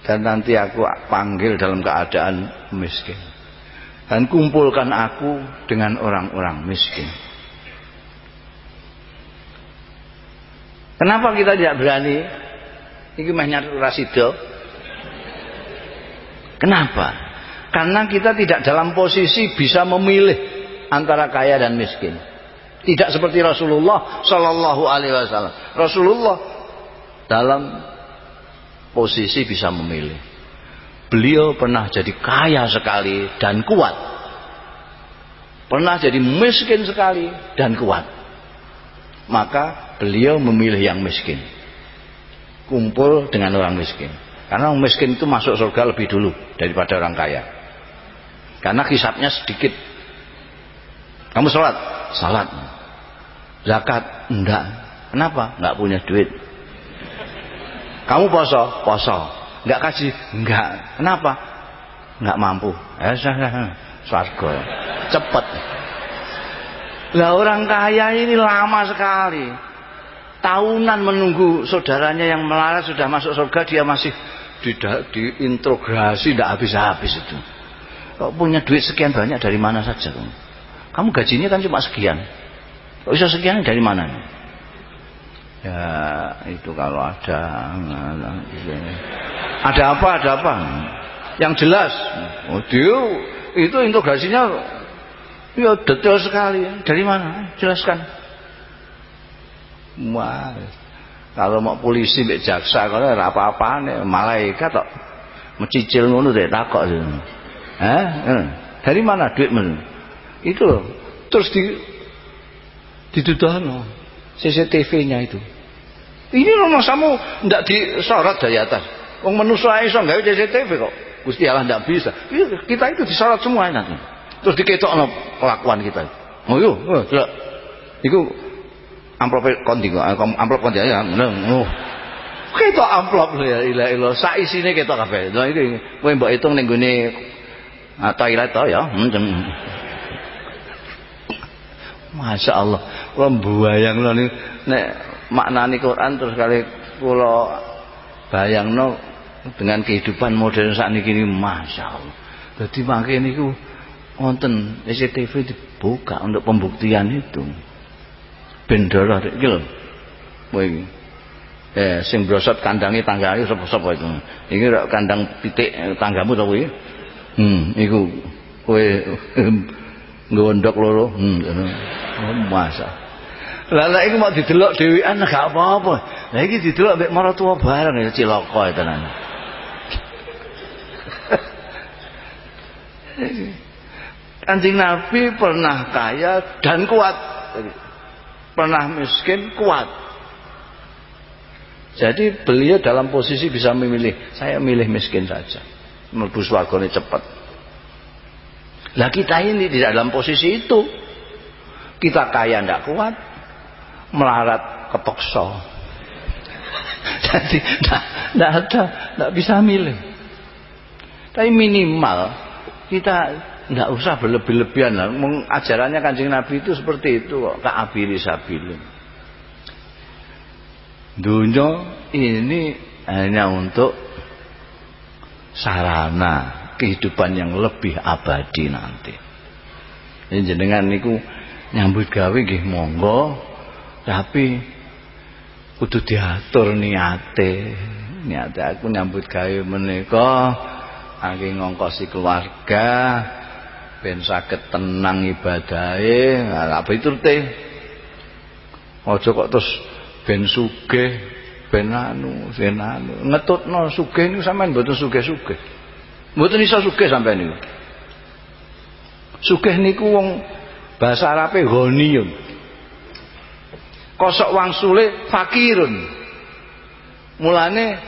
Dan nanti aku panggil dalam keadaan miskin. Dan kumpulkan aku dengan orang-orang miskin. Kenapa kita tidak berani? Ini mah nyari rasido Kenapa? Karena kita tidak dalam posisi bisa memilih antara kaya dan miskin. Tidak seperti Rasulullah Shallallahu Alaihi Wasallam. Rasulullah dalam posisi bisa memilih. Beliau pernah jadi kaya sekali dan kuat. Pernah jadi miskin sekali dan kuat. Maka beliau memilih yang miskin. Kumpul dengan orang miskin. Karena orang miskin itu masuk surga lebih dulu daripada orang kaya. Karena hisapnya sedikit. Kamu sholat? Sholat. Zakat? Enggak. Kenapa? Enggak punya duit. Kamu poso? Poso. Enggak kasih? Enggak. Kenapa? Enggak mampu. Eh, Swarga. Cepat. Lah orang kaya ini lama sekali. Tahunan menunggu saudaranya yang melarat sudah masuk surga dia masih tidak diintegrasi tidak habis-habis itu. Kok punya duit sekian banyak dari mana saja kamu? Gajinya kan cuma sekian. Kok bisa sekian dari mana? Ya itu kalau ada ada apa ada apa? Yang jelas. Oh dia itu integrasinya ya detail sekali. Dari mana? Jelaskan. Wah kalau mau polisi mbek jaksa kalau ora apa-apane malaikat tok mencicil ngono dek takok Hah? Dari mana duitmu? Itu loh. Terus di didudono CCTV-nya itu. Ini rumah kamu ndak disorot dari atas. Wong manusia iso gawe CCTV kok. Gusti Allah ndak bisa. Kita itu disorot semua nanti. Terus diketokno kelakuan kita. Oh yo, oh, Iku amplop kondi kok amplop kondi ya ngono ketok amplop ya ilah ilah sak isine ketok kabeh. Lha iki kowe mbok hitung ning gone ah, toilet to ya. Hmm, Masya Allah kula mbayang lho nek maknani Quran terus kali kula bayangno dengan kehidupan modern saat ini Masya Allah jadi makanya niku wonten CCTV dibuka untuk pembuktian itu bendera iki lho. Kowe iki. Eh sing brosot kandange tanggane sapa-sapa itu. Iki rek kandang pitik tanggamu to kuwi. Hmm, iku kowe ngondok loro. Hmm. Oh, masa. Lek iku mau didelok dhewean gak apa-apa. Lah iki didelok mek maratuwa bareng ya cilaka tenan. Kanjeng Nabi pernah kaya dan kuat. Pernah miskin, kuat. Jadi beliau dalam posisi bisa memilih. Saya milih miskin saja. Mlebu swargane cepat. Lah kita ini tidak dalam posisi itu. Kita kaya tidak kuat, melarat kepeksa. Jadi tidak ada, tidak bisa milih. Tapi minimal kita tidak usah berlebih-lebihan lah. Ajarannya kancing Nabi itu seperti itu kok. Ka'abiri sabilin. Dunia ini hanya untuk sarana kehidupan yang lebih abadi nanti. Ini jenengan niku nyambut gawe nggih monggo tapi kudu diatur niate. Niate aku nyambut gawe menika angge ngongkosi keluarga ben saged tenang ibadahe. Apa itu teh aja kok terus ben sugih ben anu ben anu. Ngetutno sugih niku sampean mboten sugih-sugih. Mboten iso sugih sampean niku. Sugih niku wong bahasa Arabe ghaniyun. Kosok wangsule fakirun. Mulane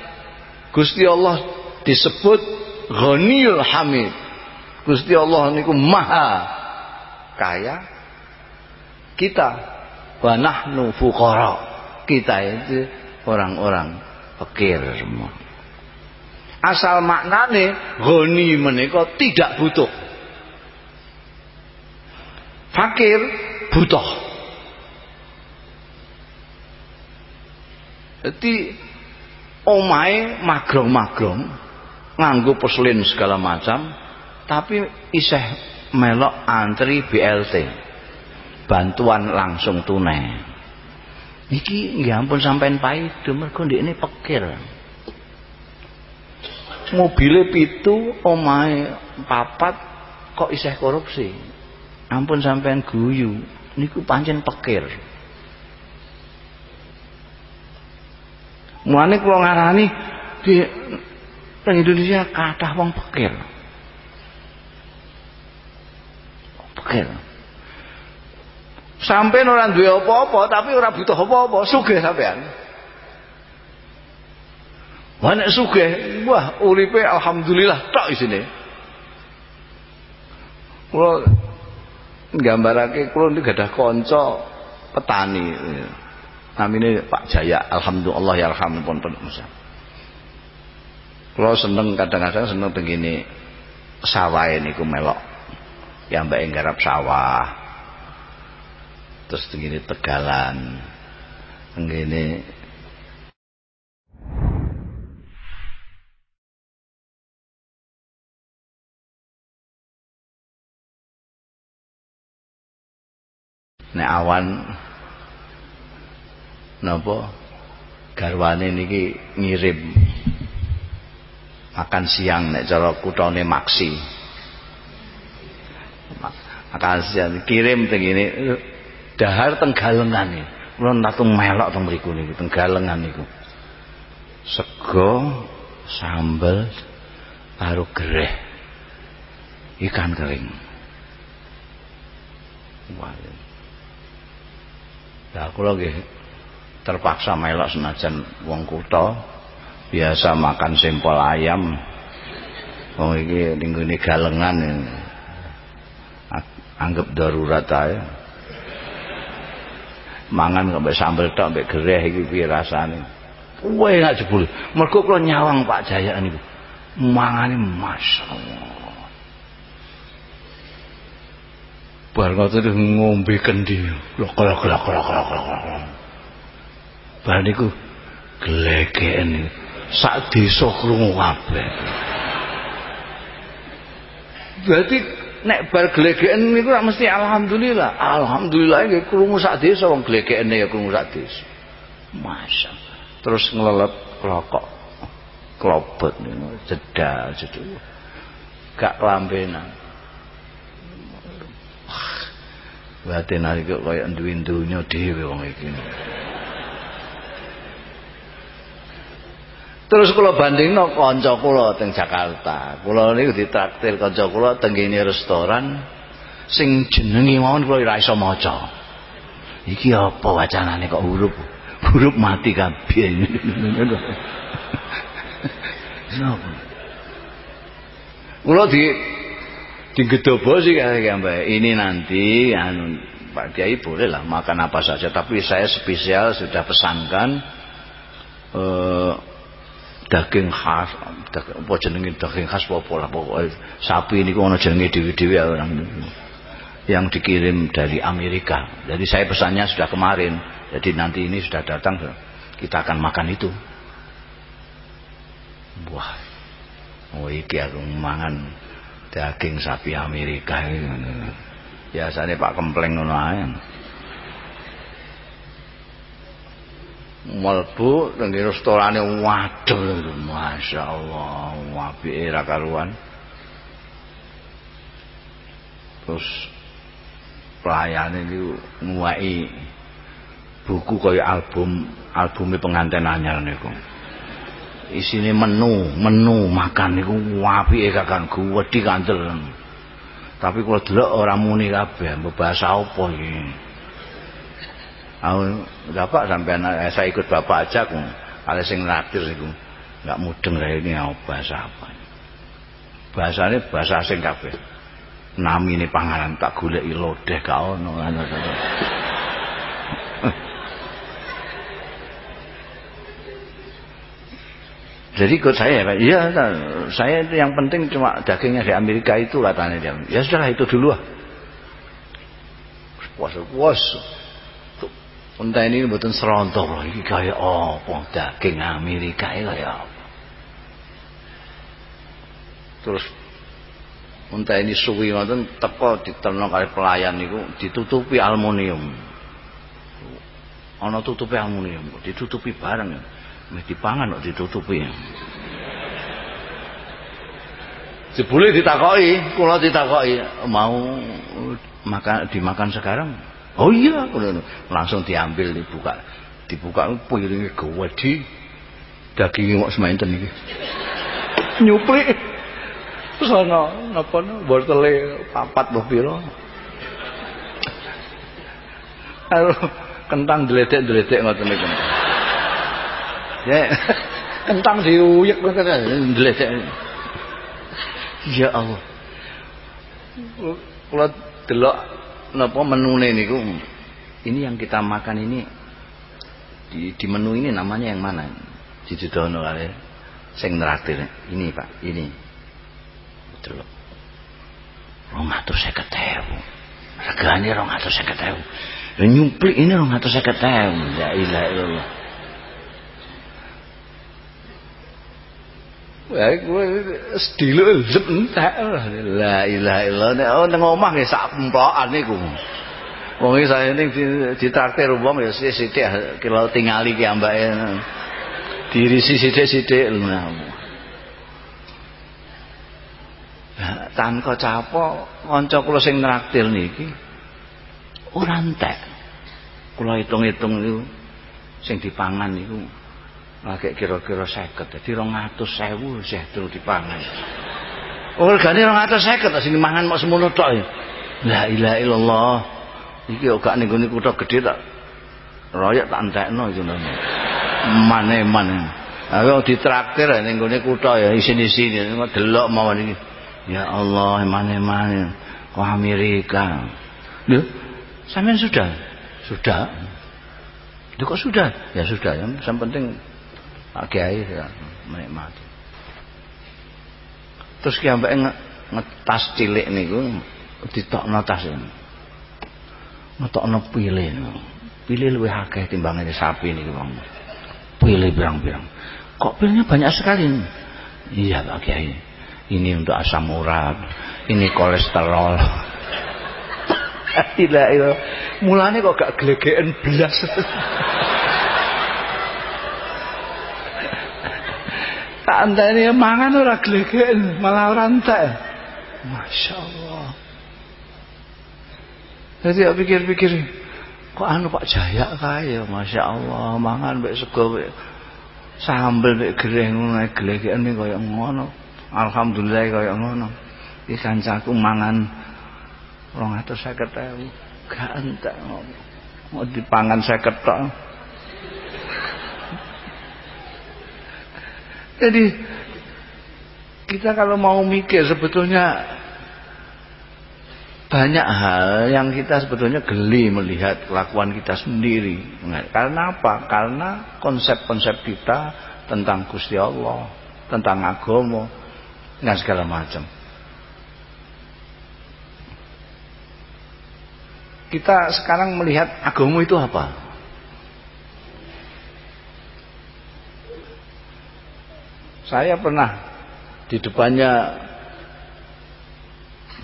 Gusti Allah disebut ghaniyul hamid Gusti Allah niku maha kaya kita. Wa nahnu fuqara. Kita itu orang-orang fakir semua. Asal maknane ghani menika tidak butuh. Fakir butuh. Jadi omahe magrong-magrong nganggo peselin segala macam tapi iseh melok antri BLT bantuan langsung tunai. Iki nggih ampun sampean paido mergo ini pekir. Mobile pitu omahe papat kok iseh korupsi? Ampun sampean guyu niku pancen pekir. Mulane kula ngarani di Indonesia kathah wong pekir. Fakir. Sampai orang dua apa-apa tapi orang butuh apa-apa, sugih sampean. Nek sugih, wah uripe alhamdulillah tok isine. Kula nggambarake kula niku gadah kanca petani. Namine Pak Jaya, alhamdulillah ya alhamdulillah pun. Kula seneng kadang-kadang seneng begini sawah niku melok yang mbak garap sawah. Terus begini tegalan. Begini nek awan napa garwane niki ngirim. Makan siang nek cara kutone maksi akasian kirim teng ini. Dahar teng galengan kula natung melok teng mriku niku teng galengan niku. Sego sambel karo gereh. Ikan kering. Wah ya kula nggih terpaksa melok senajan wong kutha. Biasa makan sempol ayam. Wong iki ning galengan ini anggap darurat aja mangan sampai sambel tok sampai gereh iki piye rasane? Kowe gak jebul. Mergo kula nyawang Pak Jaya niku. Mangane masyaallah. Bar ngoten ngombe kendi. Lok lok lok lok lok lok bar niku glegeken sak desa krungu berarti nek bar glegeken niku mesti alhamdulillah. Alhamdulillah nggih krungu sak desa wong glegekene ya krungu sak desa. Masya. Terus ngelelep rokok klobot niku jedal jedul. Gak kelambenan. Batin hari kok kaya duwe dunya dhewe wong iki. Terus kula bandingno kanca kula teng Jakarta. Kula niku ditraktir kanca kula teng kene restoran sing jenenge mawon kula ora iso. Iki apa wacanane kok huruf huruf mati kabeh. Napa? Kula di digedobo sih kayak. Ini nanti anu Pak Kiai boleh lah makan apa saja tapi saya spesial sudah pesankan eh daging khas apa jenenge daging khas apa lah pokoknya sapi ini kok ana jenenge dewi-dewi orang. Yang dikirim dari Amerika. Jadi saya pesannya sudah kemarin. Jadi nanti ini sudah datang kita akan makan itu. Wah. Oh iki aku mangan daging sapi Amerika biasanya Pak Kempleng ngono ae melbu nang restorane waduh Masya Allah apike ra karuan. Terus pelayane niku nguwaki buku kaya album albume pengantin anyar niku. Isine menu menu makan niku apike kakang wedi kandel tapi kalau delok ora muni kabeh bahasa apa iki Aku bapak anak saya ikut bapak aja aku. Kalau sing naktir itu nggak mudeng lah ini bahasa apa. Bahasanya bahasa asing kabeh. Nami ini panganan tak gulek ilodeh gak ono. Jadi ikut saya Pak. Iya, saya itu yang penting cuma dagingnya di Amerika itu katanya dia. Ya sudah itu dulu ah. Puas puas. Unta ini mboten serontok lho kaya apa daging Amerika iki kaya apa. Terus unta ini suwi ngoten teko diterno kali pelayan niku ditutupi aluminium. Ana tutupi aluminium, ditutupi bareng. Mesti dipangan kok ditutupi. Jebule ditakoki, kula ditakoki mau makan dimakan sekarang Oh iya, langsung diambil dibuka. Dibuka piringnya gede. Dagingnya kok semanten iki. Nyuplik. Ana napa wortele papat lho pira. Aduh, kentang dledek-dledek ngoten niku. Ya, kentang diuyek ngoten dledek. Ya Allah. Kula delok napa menune niku? Ini yang kita makan ini di, di menu ini namanya yang mana? Didudono kali. Sing neraktir ini Pak. Ini. Betul rong atus seket ewu. Regane ewu. Nyuplik ini rong atus seket ewu. Ya ilah ilah Ya gue sedilo zep entek la ilaha illallah nek oh nang omah ya sak emplokan niku. Wong iki saya ning ditraktir wong ya sithik kilo tingali ki ambake. Dirisi sithik-sithik lho. Tanpa capo kanca kula sing nraktir niki ora entek. Kula hitung-hitung niku sing dipangan niku lagi kira-kira seket. Jadi rong atus sewu sih terus dipangan. Oh gani rong atus seket. Sini mangan mau semuanya tok ya. La ilaha illallah. Iki kok gak nih gue kuda gede tak royak tak entek no itu namanya mana mana aku ditraktir nih gue kuda ya isini sini nggak delok mau ini ya Allah mana mana kok Amerika. Loh, sampean sudah? Sudah. Loh, kok sudah? Ya sudah ya yang penting Pak Kiai ya menikmati. Terus ki ambek ngetas cilik niku ditokno tas ini. Ngetokno pilih. Pilih luwih akeh timbangane sapi niku Bang. Pilih pirang-pirang. Kok pilihnya banyak sekali? Iya Pak Kiai. Ini untuk asam urat, ini kolesterol. Tidak. Mulanya kok gak gelegeen belas. Tak enteni mangan ora glegeken malah ora entek Masya Allah jadi aku pikir-pikir kok anu Pak Jaya kaya Masya Allah mangan mbek sego Sambel nek gereh ngono gelekane kaya ngono. Alhamdulillah kaya ngono. Iki kancaku mangan 250.000. Gak entek mau dipangan 50 tok. Jadi kita kalau mau mikir sebetulnya banyak hal yang kita sebetulnya geli melihat kelakuan kita sendiri. Karena apa? Karena konsep-konsep kita tentang Gusti Allah, tentang agama, dan segala macam. Kita sekarang melihat agama itu apa? Saya pernah di depannya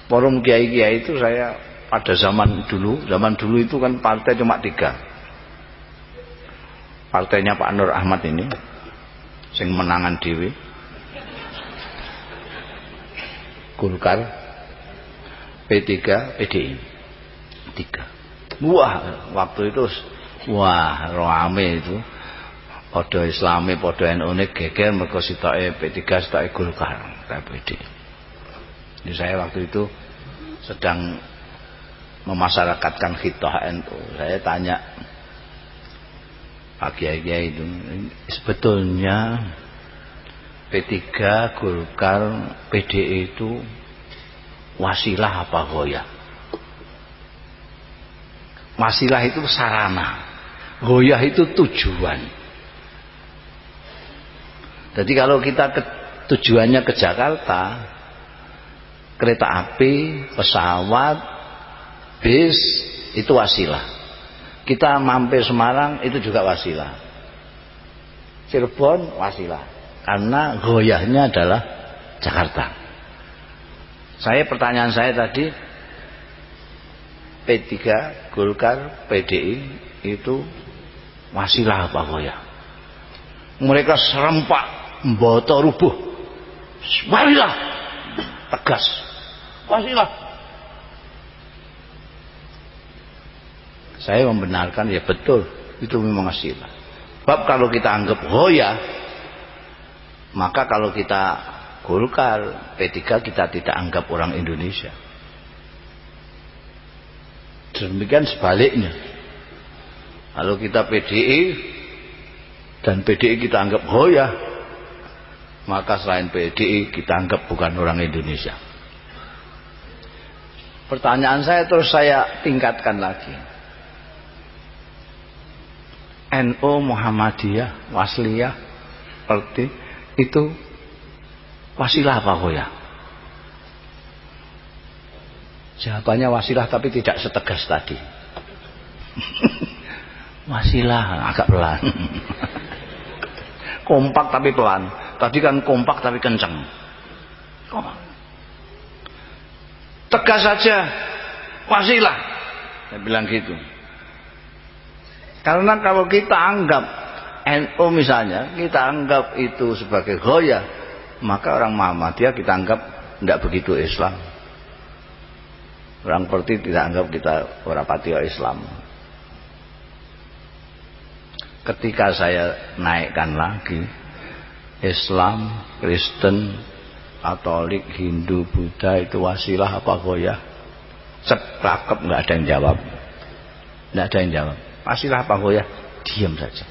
forum kiai-kiai itu saya pada zaman dulu, zaman dulu itu kan partai cuma tiga. Partainya Pak Nur Ahmad ini, sing menangan Dewi, Golkar, P3, PDI, tiga. Wah, waktu itu wah rame itu. Podo Islami, podo NU geger mergo sitoke P3 sitoke Golkar, PDI. Jadi saya waktu itu sedang memasyarakatkan khitah NU. Saya tanya Pak Kiai itu sebetulnya P3, Golkar, PDI itu wasilah apa goya? Wasilah itu sarana, goyah itu tujuan. Jadi kalau kita ke, tujuannya ke Jakarta, kereta api, pesawat, bis itu wasilah. Kita mampir Semarang itu juga wasilah. Cirebon wasilah. Karena goyahnya adalah Jakarta. Saya pertanyaan saya tadi P3, Golkar, PDI itu wasilah apa goyah? Mereka serempak, boto rubuh. Wasilah tegas. Wasilah saya membenarkan ya betul. Itu memang wasilah bab kalau kita anggap hoya maka kalau kita Golkar P3 kita tidak anggap orang Indonesia. Demikian sebaliknya. Kalau kita PDI dan PDI kita anggap hoya maka selain PDI kita anggap bukan orang Indonesia. Pertanyaan saya terus saya tingkatkan lagi. NU Muhammadiyah Wasliyah seperti itu wasilah apa ya? Jawabannya wasilah tapi tidak setegas tadi. Wasilah agak pelan. Kompak tapi pelan Tadi kan kompak tapi kencang. Kompak. Tegas saja. Wasilah. Saya bilang gitu. Karena kalau kita anggap NU misalnya, kita anggap itu sebagai goya, maka orang Muhammadiyah kita anggap tidak begitu Islam. Orang Perti tidak anggap kita orang patio Islam. Ketika saya naikkan lagi, Islam, Kristen, Katolik, Hindu, Buddha itu wasilah apa goyah? Cekakep nggak ada yang jawab. Nggak ada yang jawab. Wasilah apa goyah? Diam saja.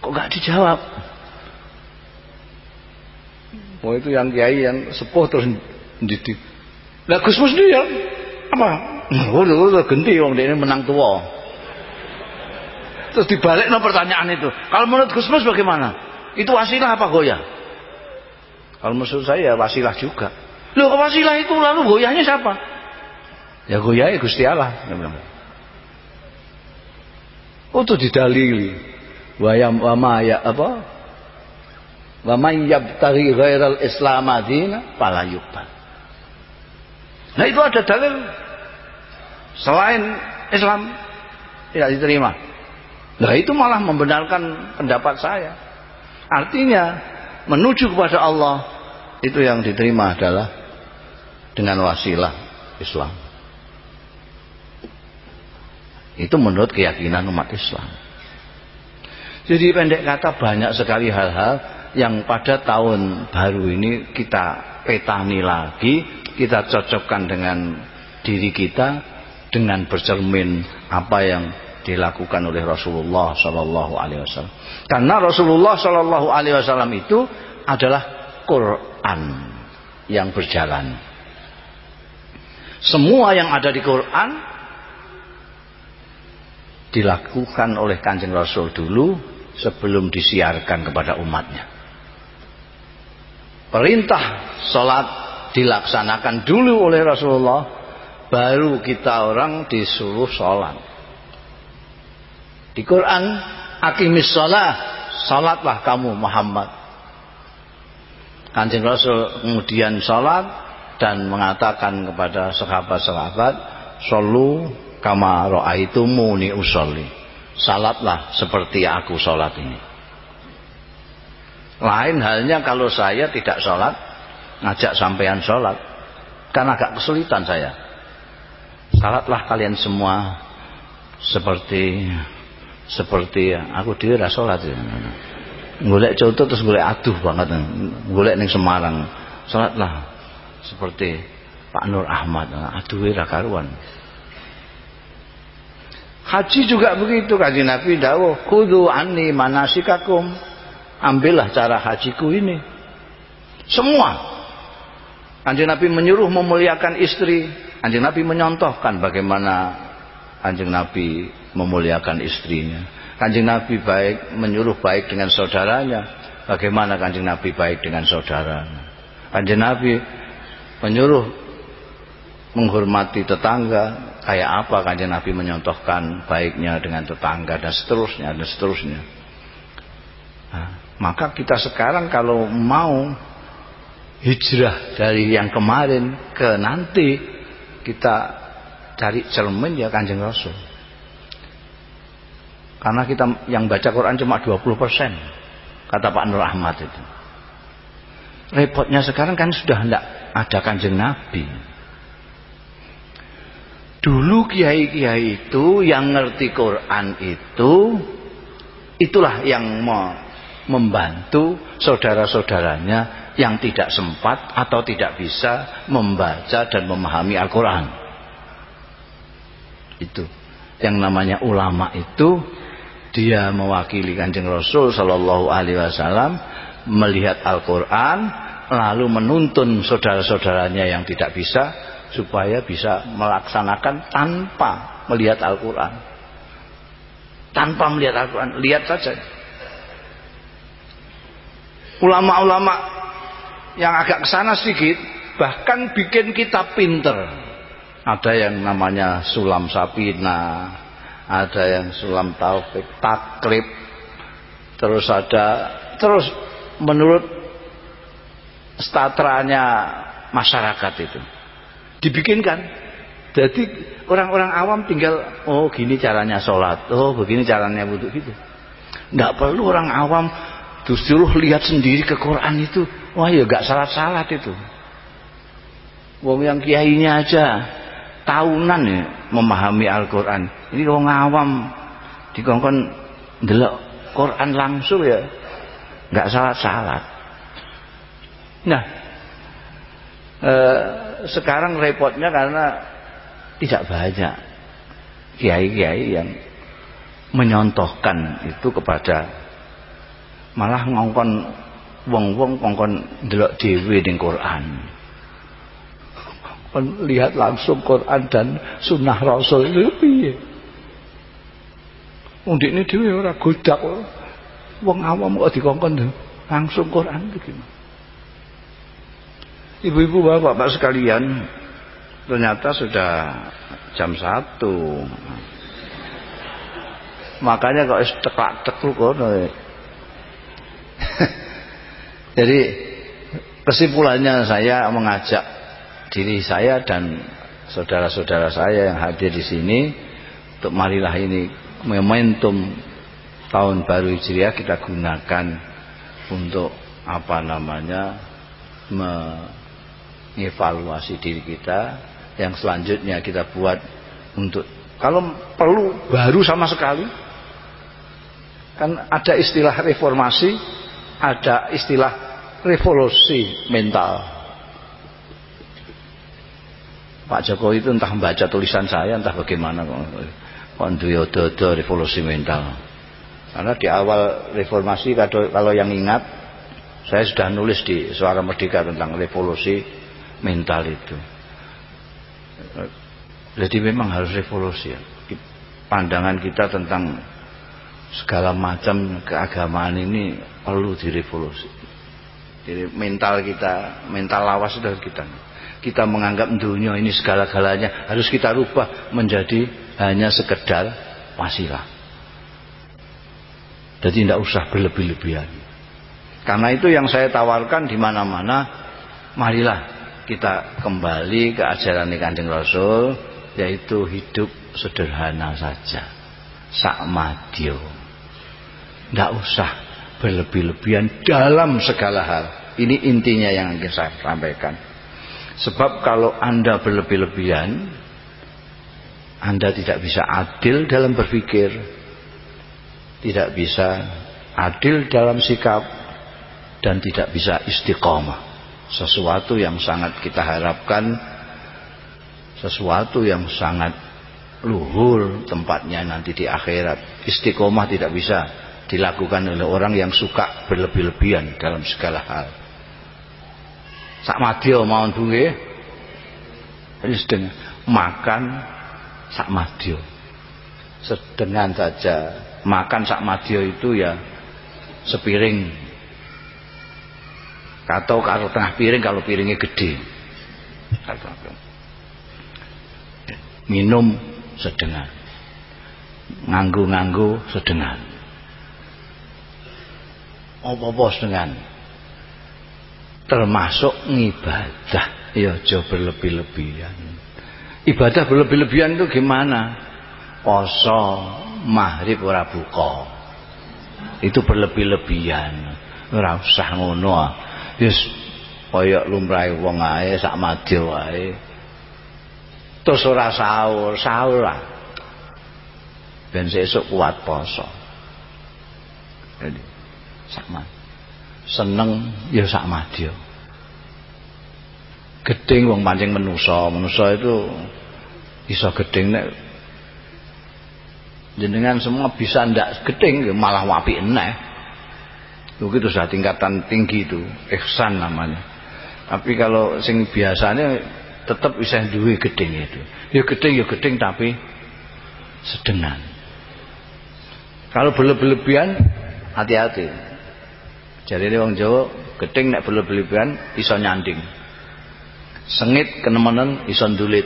Kok nggak dijawab? Oh itu yang kiai yang sepuh terus didik. Lah Gusmus dia apa? Udah ganti wong ini menang tua. Terus dibalik no pertanyaan itu. Kalau menurut Gusmus bagaimana? Itu wasilah apa goyah? Kalau menurut saya wasilah juga. Loh wasilah itu lalu goyahnya siapa? Ya goyahnya Gusti Allah. Oh itu didalili. Wayam wama ya apa? Wa man yabtaghi ghairal islam adina fala Nah itu ada dalil selain Islam tidak diterima. Nah itu malah membenarkan pendapat saya. Artinya menuju kepada Allah itu yang diterima adalah dengan wasilah Islam. Itu menurut keyakinan umat Islam. Jadi pendek kata banyak sekali hal-hal yang pada tahun baru ini kita petani lagi, kita cocokkan dengan diri kita dengan bercermin apa yang dilakukan oleh Rasulullah Shallallahu Alaihi Wasallam. Karena Rasulullah Shallallahu Alaihi Wasallam itu adalah Quran yang berjalan. Semua yang ada di Quran dilakukan oleh kanjeng Rasul dulu sebelum disiarkan kepada umatnya. Perintah sholat dilaksanakan dulu oleh Rasulullah, baru kita orang disuruh sholat. Di Quran, akimis sholat, sholatlah kamu Muhammad. Kanjeng Rasul kemudian sholat, dan mengatakan kepada sahabat-sahabat solu kama muni usolli. Salatlah seperti aku sholat ini. Lain halnya kalau saya tidak sholat ngajak sampean sholat kan agak kesulitan saya. Salatlah kalian semua seperti seperti aku dia ora sholat ya. golek contoh terus golek aduh banget. Golek ning Semarang. Sholatlah seperti Pak Nur Ahmad. Aduh karuan. Haji juga begitu kaji Nabi dawuh kudu anni manasikakum. Ambillah cara hajiku ini. Semua. Anjing Nabi menyuruh memuliakan istri. Anjing Nabi menyontohkan bagaimana Anjing Nabi memuliakan istrinya. Kanjeng Nabi baik menyuruh baik dengan saudaranya. Bagaimana kanjeng Nabi baik dengan saudaranya? Kanjeng Nabi menyuruh menghormati tetangga. Kayak apa kanjeng Nabi menyontohkan baiknya dengan tetangga dan seterusnya dan seterusnya. Nah, maka kita sekarang kalau mau hijrah dari yang kemarin ke nanti kita cari cermin ya kanjeng Rasul karena kita yang baca Quran cuma 20% kata Pak Nur Ahmad itu repotnya sekarang kan sudah tidak ada kanjeng Nabi. Dulu kiai-kiai itu yang ngerti Quran itu itulah yang membantu saudara-saudaranya yang tidak sempat atau tidak bisa membaca dan memahami Al-Quran. Itu yang namanya ulama itu dia mewakili kanjeng Rasul Shallallahu Alaihi Wasallam melihat Al-Quran lalu menuntun saudara-saudaranya yang tidak bisa supaya bisa melaksanakan tanpa melihat Al-Quran. Tanpa melihat Al-Quran lihat saja. Ulama-ulama yang agak ke sana sedikit bahkan bikin kita pinter. Ada yang namanya sulam sapina ada yang sulam taufik takrib terus ada terus menurut statranya masyarakat itu. Dibikinkan. Jadi orang-orang awam tinggal oh gini caranya sholat. Oh begini caranya wudhu gitu. Nggak perlu orang awam disuruh lihat sendiri ke Quran itu. Wah ya nggak salah-salah itu. Wong yang kiainya aja tahunan ya memahami Al-Quran ini wong awam dikongkon delok Quran langsung ya nggak salah-salah Nah, eh, sekarang repotnya karena tidak banyak kiai-kiai yang menyontohkan itu kepada malah ngongkon wong-wong ngongkon delok dhewe ning Quran. Kon lihat langsung Quran dan sunnah Rasul itu piye? Wong ini dhewe ora godak wong awam kok dikongkon langsung Quran itu gimana? Ibu-ibu bapak-bapak sekalian Ternyata sudah jam satu Makanya kok teklak tekluk Jadi kesimpulannya saya mengajak diri saya dan saudara-saudara saya yang hadir di sini untuk marilah ini momentum tahun baru Hijriah kita gunakan untuk apa namanya mengevaluasi diri kita. Yang selanjutnya kita buat untuk kalau perlu baru sama sekali kan ada istilah reformasi ada istilah revolusi mental Pak Jokowi itu entah membaca tulisan saya entah bagaimana Konduyododo revolusi mental. Karena di awal reformasi kalau yang ingat saya sudah nulis di Suara Merdeka tentang revolusi mental itu. Jadi memang harus revolusi ya. pandangan kita tentang segala macam keagamaan ini perlu direvolusi. Jadi mental kita mental lawas sudah kita kita menganggap dunia ini segala-galanya harus kita rubah menjadi hanya sekedar wasilah. Jadi tidak usah berlebih-lebihan. Karena itu yang saya tawarkan di mana-mana marilah kita kembali ke ajaran Kanjeng Rasul yaitu hidup sederhana saja. Sakmadyo tidak usah berlebih-lebihan dalam segala hal. Ini intinya yang ingin saya sampaikan sebab kalau anda berlebih-lebihan anda tidak bisa adil dalam berpikir tidak bisa adil dalam sikap dan tidak bisa istiqomah. Sesuatu yang sangat kita harapkan sesuatu yang sangat luhur tempatnya nanti di akhirat. Istiqomah tidak bisa dilakukan oleh orang yang suka berlebih-lebihan dalam segala hal sak madya mawon bunge sedang makan sak madya. Sedengan saja. Makan sak madya itu ya sepiring. Atau kalau tengah piring kalau piringnya gede. Minum sedengan. Nganggu-nganggu sedengan. Apa-apa sedengan termasuk ngibadah. Ya jauh berlebih-lebihan. Ibadah berlebih-lebihan itu gimana? Poso maghrib ora buka. Itu berlebih-lebihan. Ora usah ngono wis kaya lumrahe wong ae sak madya wae terus ora sahur sahur lah. Ben sesuk kuat poso. Jadi sama seneng ya sak madya gedeng wong pancing menusa. Menusa itu iso gedeng nek jenengan semua bisa ndak gedeng ya malah wapi eneh. Itu sudah tingkatan tinggi itu ihsan namanya. Tapi kalau sing biasanya tetap bisa duwe gedeng itu. Ya gedeng ya gedeng tapi sedengan kalau berlebihan hati-hati jadi ini orang Jawa gedeng nek berlebihan iso nyanding. Sengit kenemenen iso ndulit.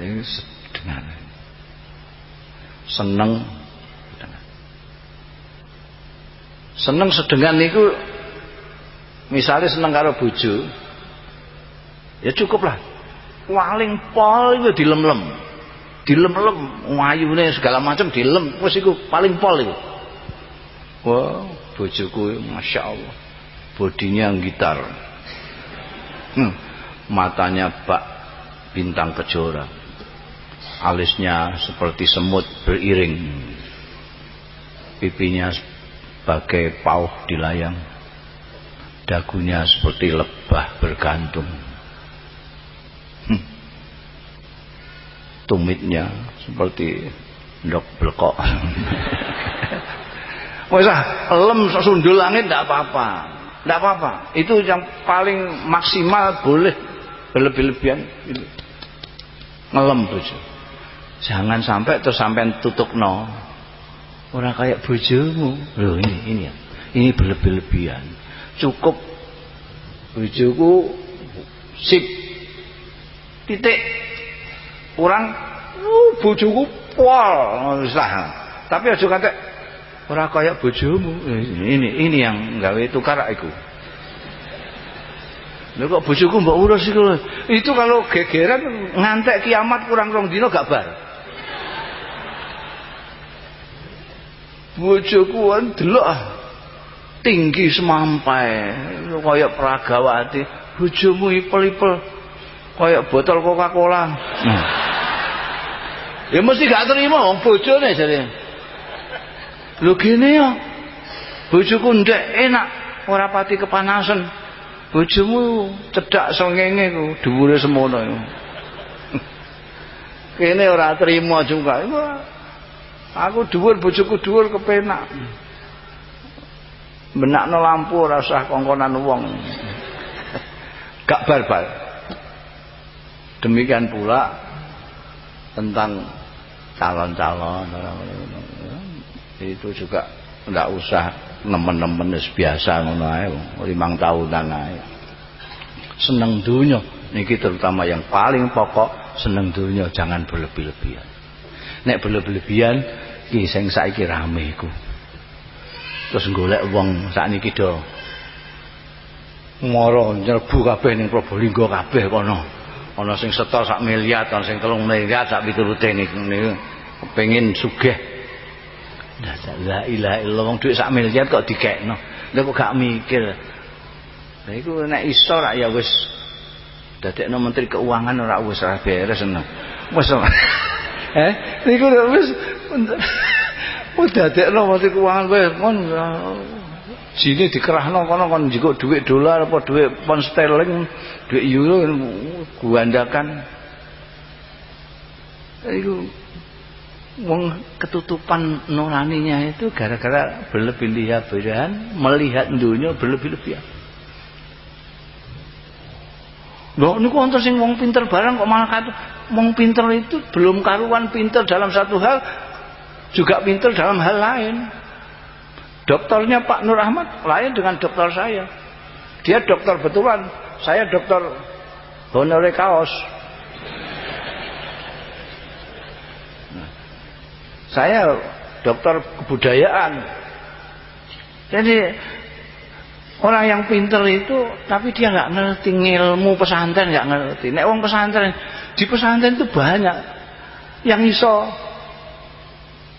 Ini sedengan seneng. Seneng sedengan itu misalnya seneng karo bojo ya cukuplah. Paling pol itu dilem-lem. Wayune segala macam dilem. Wis iku paling pol wah bojoku Masya Allah. Bodinya gitar. Hmm, matanya bak bintang kejora. Alisnya seperti semut beriring. Pipinya sebagai pauh di layang. Dagunya seperti lebah bergantung. Hmm. tumitnya seperti ndok blekok wes ah lem sundul langit? Tidak apa-apa. Tidak apa-apa. Itu yang paling maksimal boleh berlebih-lebihan. Ngelem bojo. Jangan sampai terus sampai tutup no orang kayak bojomu. Loh ini ini ya. Ini berlebih-lebihan. Cukup bojoku sip. Titik. Kurang uh, bojoku pol tapi aja kata ora kaya bojomu. Ini ini yang gawe tukar iku. Lha kok bojoku mbok urus iku itu kalau gegeran ngantek kiamat kurang rong dino gak bar. Bojoku delok ah. Tinggi semampai. Kaya pragawati. Bojomu ipel-ipel. Kayak botol Coca-Cola. Nah. Ya mesti gak terima wong bojone jare. Lho gini ya. Bojoku ndek enak, ora pati kepanasan. Bojomu cedak sengenge ku, dhuwure semono iku. Kene ora terima juga. Aku dhuwur bojoku dhuwur kepenak. Benakno lampu ora usah kongkonan wong. Gak barbar. Demikian pula tentang calon-calon itu juga nggak usah nemen-nemen biasa ngono ae limang tahunan ae. Seneng dunia niki terutama yang paling pokok seneng dunia jangan berlebih-lebihan. Nek berlebih-lebihan ki sing saiki rame iku. Terus golek wong sakniki do. Moro nyerbu kabeh ning Probolinggo kabeh kono. Ana sing setor sak miliar ana sing telung miliar sak piturute niku kepengin sugih la ilaha illallah wong dhuwit sak miliar kok dikekno lha kok gak mikir? Lha iku nek iso rak ya wis dadekno menteri keuangan ora wis ora beres ngono. Wis eh niku wis wis dadekno menteri keuangan wis mon sini dikerahno kono kon njikuk dhuwit dolar apa dhuwit pound sterling dhuwit euro guandakan itu wong ketutupan nuraninya itu gara-gara berlebih-lebihan melihat dunia berlebih-lebihan Loh niku wonten sing wong pinter barang kok malah kata wong pinter itu belum karuan pinter dalam satu hal juga pinter dalam hal lain. Dokternya Pak Nur Ahmad lain dengan dokter saya. Dia dokter betulan, saya dokter honore kaos. Saya dokter kebudayaan. Jadi orang yang pinter itu tapi dia nggak ngerti ilmu pesantren nggak ngerti. Nek wong pesantren di pesantren itu banyak yang iso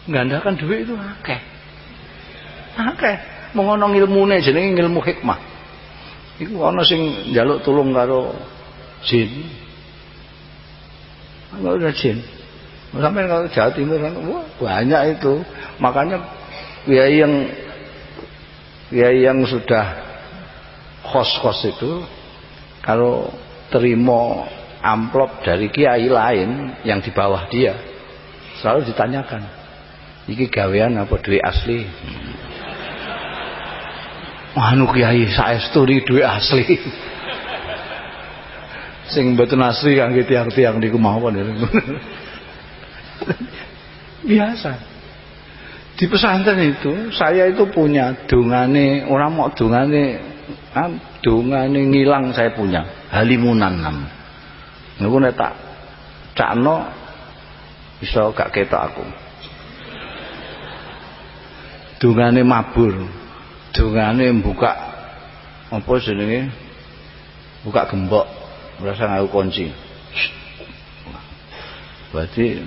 ngandalkan duit itu akeh. Akeh mengono ilmune jenenge ilmu hikmah. Iku ana sing njaluk tulung karo jin. Ada jin. Sampai kalau Jawa Timur kan wah, banyak itu. Makanya kiai yang kiai yang sudah kos-kos itu kalau terima amplop dari kiai lain yang di bawah dia selalu ditanyakan iki gawean apa duit asli? Anu kiai saestu duit asli? Sing mboten asli kangge tiang-tiang niku mawon biasa. Di pesantren itu saya itu punya dungane orang mau dungane ah, dungane ngilang saya punya. Halimunan nam. Nek tak cakno iso gak ketok aku. Dungane mabur. Dungane buka apa jenenge? Buka gembok. Merasa ngaku kunci. Berarti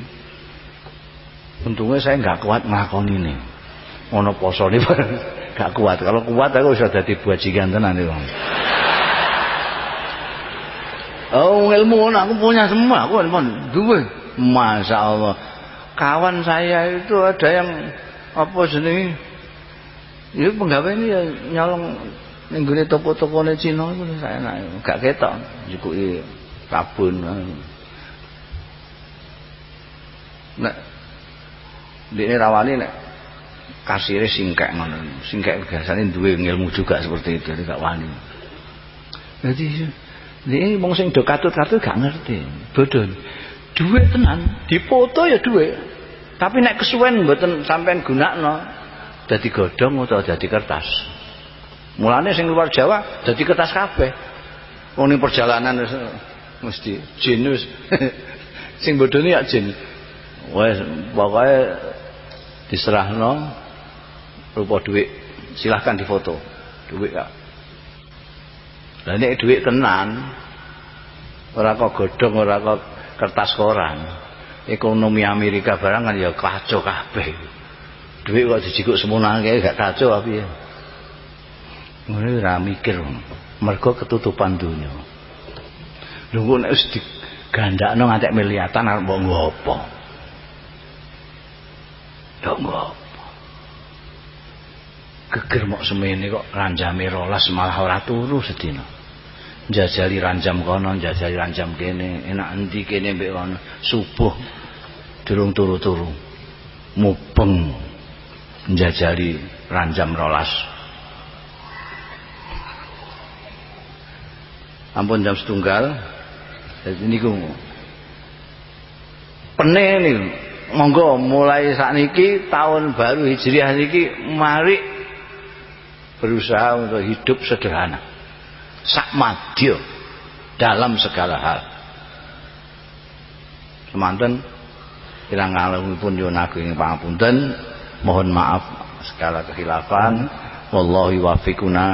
untungnya saya nggak kuat ngelakon ini. Ono poso nih gak kuat. Kalau kuat aku bisa jadi buajikan tenan itu oh ilmu aku punya semua. Aku pun dua masya Allah. Kawan saya itu ada yang apa jenenge Ya penggawe ini ya nyolong nenggone toko-toko ne Cina itu saya enak. Gak ketok. Njukuki sabun. Nek dene rawani nek kasire singkek ngono. Singkek biasane duwe ilmu juga seperti itu, gak wani. Jadi ini wong sing do katut-katut gak ngerti. Bodoh. Duit tenan, dipoto ya duit. Tapi nek kesuwen mboten sampean gunakno, dadi godhong utawa dadi kertas. Mulane sing luar Jawa dadi kertas kabeh. Wong ning perjalanan mesti jin sing bodhone ya jin. Wes pokoke diserahno rupa duit silahkan difoto. Duit kak lah nek duit tenan ora kok godhong ora kok kertas koran ekonomi Amerika barang kan ya kacau kabeh. Duit kok dijikuk semono kae gak kacau apa ya? Ngono ora mikir mergo ketutupan dunia. Kok nek wis digandakno ngantek miliatan arep mbok nggo yo nggo geger mok semene kok ranjame rolas malah ora turu sedina. Jajali ranjam kono jajali ranjam kene enak endi kene mbek kono? Subuh durung turu-turu. Mupeng njajali ranjam rolas. Ampun jam setunggal. Jadi niku pene niku monggo mulai saat niki tahun baru hijriah niki mari berusaha untuk hidup sederhana. Sak madya dalam segala hal. Semanten kirang pun nyuwun agung pangapunten mohon maaf segala kekhilafan wallahi wafiquna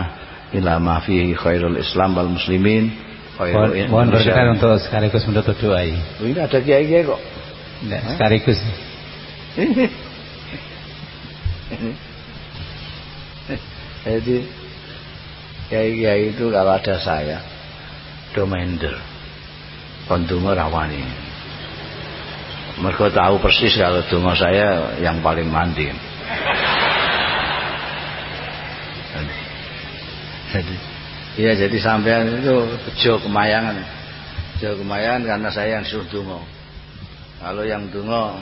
ila ma fihi khairul islam wal muslimin.
Mohon, berkenan untuk sekaligus menutup doa
ini ada kiai-kiai kok
Enggak, sekaligus.
Jadi kiai-kiai itu kalau ada saya domender kondumer rawani mereka tahu persis kalau donga saya yang paling mandi. Jadi iya jadi sampean itu bejo kemayangan. Bejo kemayangan karena saya yang suruh donga kalau yang donga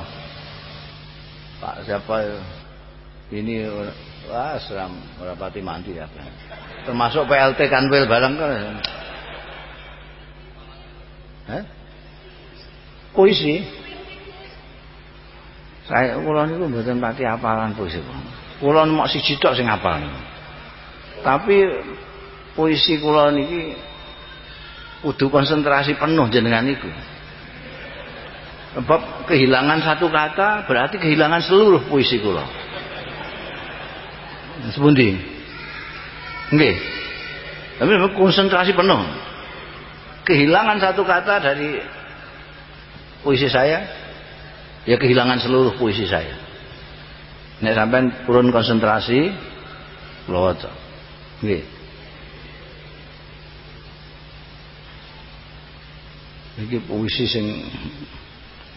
Pak siapa ini wah seram merapati mandi ya termasuk PLT kanwil barang kan Hah? puisi saya kula niku mboten pati apalan puisi. Kula mok siji tok sing. Tapi puisi kula niki kudu konsentrasi penuh jenengan niku. Sebab kehilangan satu kata berarti kehilangan seluruh puisi kula. Sepundi? Nggih. Tapi konsentrasi penuh. Kehilangan satu kata dari puisi saya ya kehilangan seluruh puisi saya nek sampean purun konsentrasi kula waca nggih iki puisi sing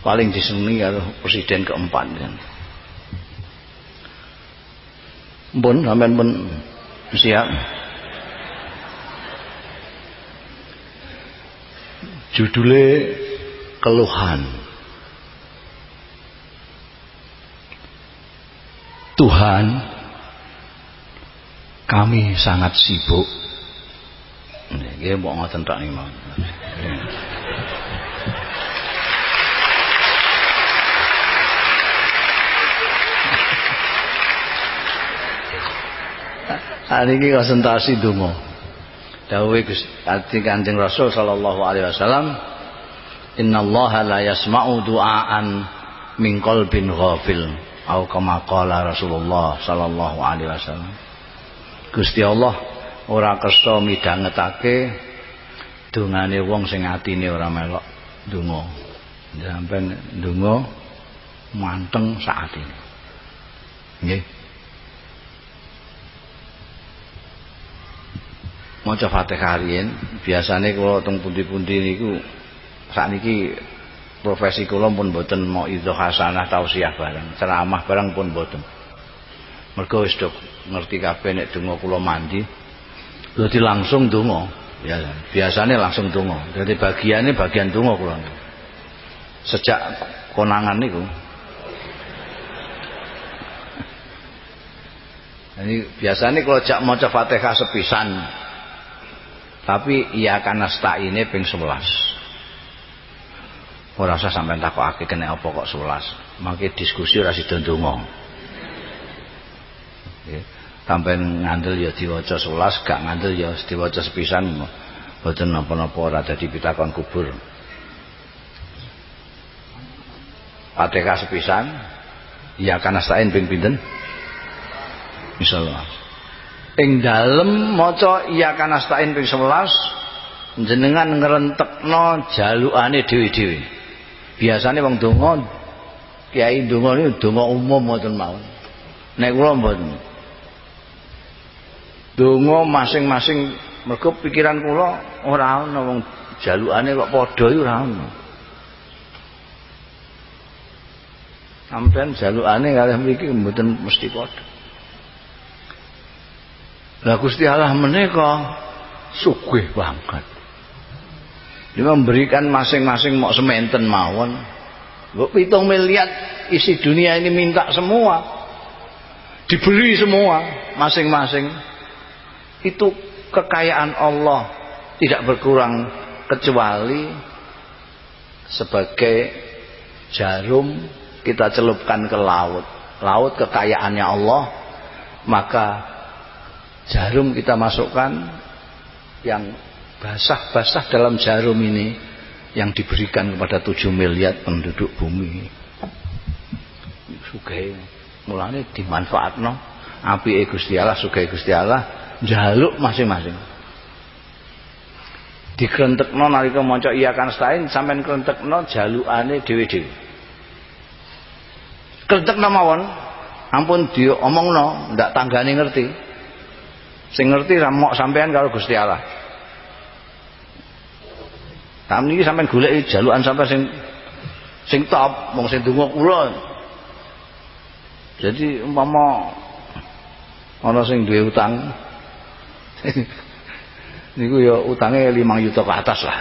paling disenengi karo presiden keempat kan. Mbon sampean pun siap. Judulnya keluhan. Tuhan kami sangat sibuk. Nggih mbok ngoten tok Ini konsentrasi dungo. Dawuh Gusti Kanjeng Rasul sallallahu alaihi wasallam, "Innallaha la yasma'u du'aan min qalbin ghafil." au kama qala Rasulullah sallallahu alaihi wasallam Gusti Allah ora kersa midhangetake dongane wong sing atine ora melok donga sampean donga manteng sak atine nggih maca Fatihah riyen biasane kula teng pundi-pundi niku sakniki profesi kula pun boten mau itu hasanah tausiah barang ceramah barang pun boten. Mergo wis ngerti kabeh nek donga kula mandi dadi langsung donga. Ya biasanya langsung donga. Dadi bagiannya bagian donga kula sejak konangan niku. Ini biasanya kalau jak maca Fatihah sepisan tapi iya karena ini ping 11 ora usah sampean takokake kena apa kok 11 mangke diskusi ora sida ndonga. Nggih. Ngandel ya diwaca 11 gak ngandel ya diwaca sepisan. Boten napa-napa ora dadi pitakon kubur. Fatihah sepisan ya kana saen ping pinten? Insyaallah ing dalem maca iya kana stain ping 11 jenengan ngrentekno jalukane dhewe-dhewe biasanya wong donga kiai donga niku donga umum mboten mawon nek kula mboten donga masing-masing mergo pikiran kula ora ana wong jalukane kok padha iku ora ono. Sampeyan jalukane kalih mriki mboten mesti padha. Lah Gusti Allah menika sugih banget. Dia memberikan masing-masing mau sementen mawon. Kok pitung miliar isi dunia ini minta semua. Diberi semua masing-masing. Itu kekayaan Allah tidak berkurang kecuali sebagai jarum kita celupkan ke laut. Laut kekayaannya Allah, maka jarum kita masukkan yang basah-basah dalam jarum ini yang diberikan kepada 7 miliar penduduk bumi. Sugih. Mulane dimanfaatno. Api Gusti Allah sugih Gusti Allah jaluk masing-masing. Dikrentekno nalika maca iya kan stain sampean krentekno jalukane dhewe-dhewe. Krentekno mawon. Ampun diomongno ndak tanggane ngerti sing ngerti ramok sampean karo Gusti Allah Kami ini sampean golek jalukan sampai sing sing top, wong sing donga. Jadi umpama ana sing duwe utang niku ya utange 5 juta ke atas lah.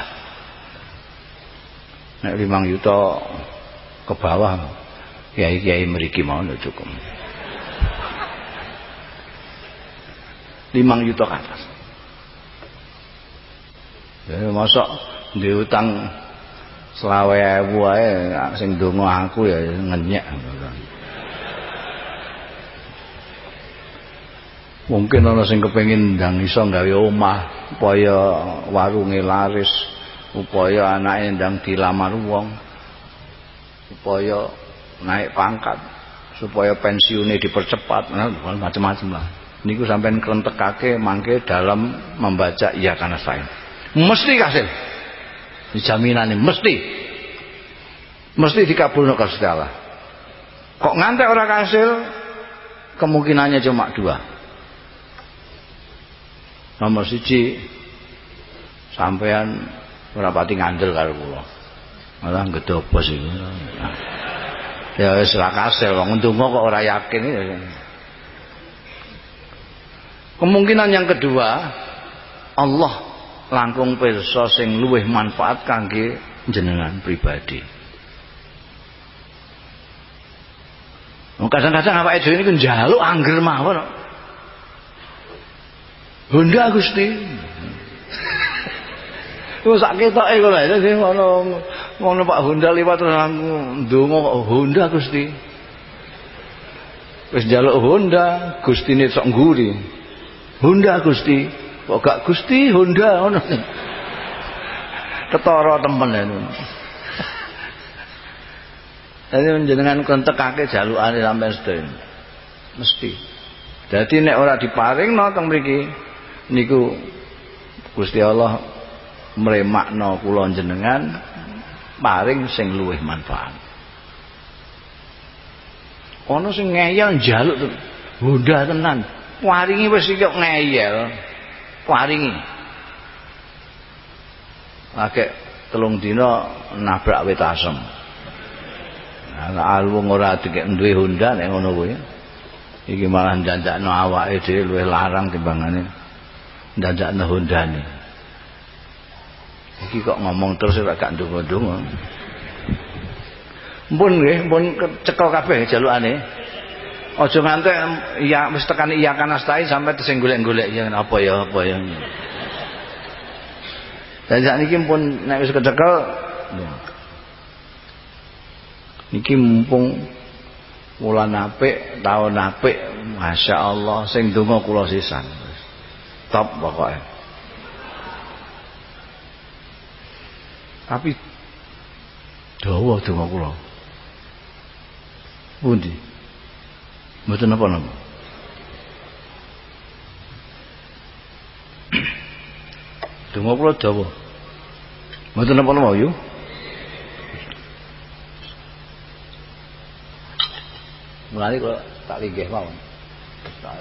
Nek 5 juta ke bawah kiai-kiai mriki mau cukup. Limang juta ke atas. Ya masuk di utang selawe ewu ae sing donga aku ya ngenyek. Mungkin ana sing kepengin ndang iso gawe omah upaya warunge laris upaya anake ndang dilamar wong upaya naik pangkat supaya pensiunnya dipercepat macam-macam lah niku sampean krentekake mangke dalam membaca iya karena saya mesti kasil. Jaminan ini mesti. Mesti dikabulno Gusti Allah. Kok ngantek orang kasil? Kemungkinannya cuma dua. Nomor siji sampean ora pati ngandel karo kula. Malah gedopo sih ya wis ra kasil. Wong ndonga kok ora yakin. ya Kemungkinan yang kedua, Allah langkung pirsa sing luwih manfaat kangge jenengan pribadi. Kadang-kadang apa itu ini njaluk angger mawon. Honda Gusti. Wong sak ketoke kok lha sing ngono ngono Pak Honda liwat terus aku ndonga Honda Gusti. Wis njaluk Honda, Gustine sok ngguri. Honda Gusti. Kok gak Gusti Honda ngono. Ketara temen itu. Jadi menjenengan kontekake jalukane sampean sedaya. Mesti. Jadi nek ora diparingno teng mriki niku Gusti Allah mremakno kula jenengan paring sing luwih manfaat. Ono sing ngeyel njaluk Honda tenan waringi wis iki ngeyel. Waringi. Lagi telung dina nabrak wit asem. Nah alung ora dikek duwe Honda nek ngono kuwi. Iki malah ndandakno awake dhewe luwih larang timbangane. Ndandakno Hondane iki kok ngomong terus ora gak ndonga-ndonga. Mpun nggih, mpun cekel kabeh jalukane. Aja ngantek ya wis tekan iya kan astai sampai tesing golek-golek ya apa ya apa ya. Dan sakniki pun nek wis kecekel niki mumpung wulan apik, tahun apik, Masya Allah sing donga kula sisan. Top pokoknya. Tapi dawa donga kula. Pundi? Mboten napa-napa. Donga kula dawa. Mboten napa-napa yo. Mulane kula tak linggih mawon. Tak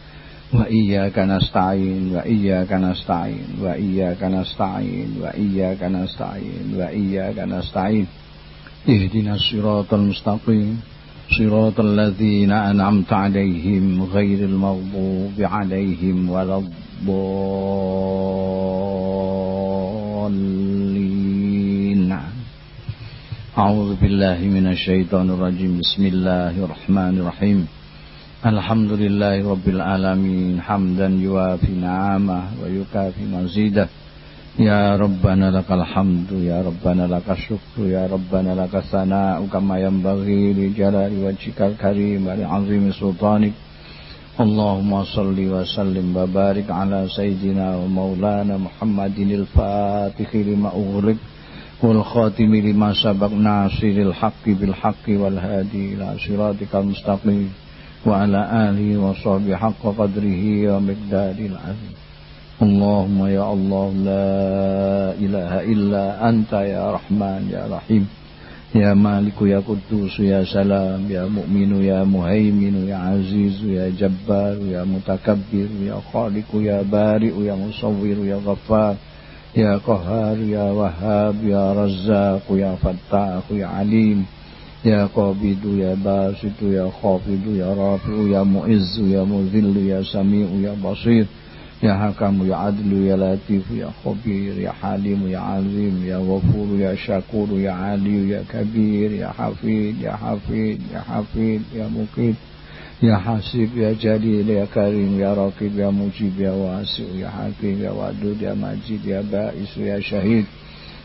وإياك نستعين وإياك نستعين وإياك نستعين وإياك نستعين وإياك نستعين. اهدنا الصراط المستقيم صراط الذين أنعمت عليهم غير المغضوب عليهم ولا الضالين. أعوذ بالله من الشيطان الرجيم. بسم الله الرحمن الرحيم. الحمد لله رب العالمين حمدا يوافي نعمه ويكافي مزيده يا ربنا لك الحمد يا ربنا لك الشكر يا ربنا لك الثناء كما ينبغي لجلال وجهك الكريم ولعظيم سلطانك اللهم صل وسلم وبارك على سيدنا ومولانا محمد الفاتح لما أغلق والخاتم لما سبق ناصر الحق بالحق والهادي إلى صراطك المستقيم وعلى آله وصحبه حق قدره ومقدار العظيم. اللهم يا الله لا إله إلا أنت يا رحمن يا رحيم. يا مالك يا قدوس يا سلام يا مؤمن يا مهيمن يا عزيز يا جبار يا متكبر يا خالق يا بارئ يا مصور يا غفار يا قهار يا وهاب يا رزاق يا فتاح يا عليم. يا قابض يا باسط يا خافض يا رافع يا معز يا مذل يا سميع يا بصير يا حكم يا عدل يا لطيف يا خبير يا حليم يا عظيم يا غفور يا شكور يا علي يا كبير يا حفيد يا حفيد يا حفيد يا مقيت يا حسيب يا جليل يا كريم يا راقب يا مجيب يا واسع يا حكيم يا ودود يا مجيد يا بائس يا شهيد.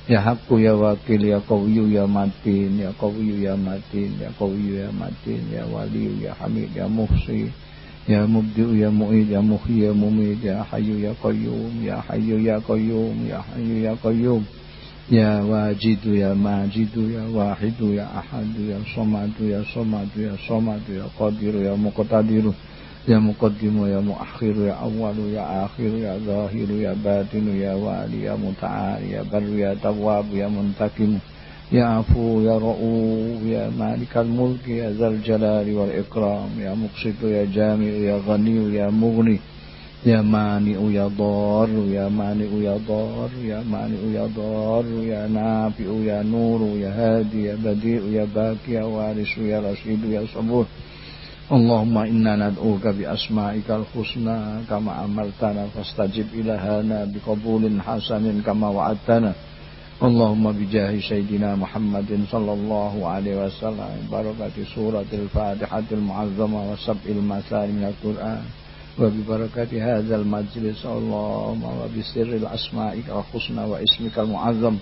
Ya Hakku ya Wakil ya Qawiyu ya Matin ya Qawiyu ya Matin ya Qawiyu ya Matin ya Waliyu ya Hamid ya Muhsi ya Mubdi'u ya Mu'id ya Muhyi ya Mumid ya Hayyu ya Qayyum ya Hayyu ya Qayyum ya Hayyu ya Qayyum ya Wajidu ya Majidu ya Wahidu ya Ahadu ya Somadu ya Somadu ya Somadu ya Qadiru ya Muqtadiru يا مقدم يا مؤخر يا أول يا آخر يا ظاهر يا باطن يا والي يا متعال يا بر يا تواب يا منتقم يا عفو يا رؤوف يا مالك الملك يا ذا الجلال والإكرام يا مقسط يا جامع يا غني يا مغني يا مانع يا ضار يا مانع يا ضار يا مانع يا ضار يا نافع يا نور يا هادي يا بديع يا باكي يا وارث يا رشيد يا صبور اللهم إنا ندعوك بأسمائك الحسنى كما أمرتنا فاستجب إلهنا بقبول حسن كما وعدتنا اللهم بجاه سيدنا محمد صلى الله عليه وسلم بركة سورة الفاتحة المعظمة وسبع المثاني من القرآن وببركة هذا المجلس اللهم وبسر الأسمائك الحسنى واسمك المعظم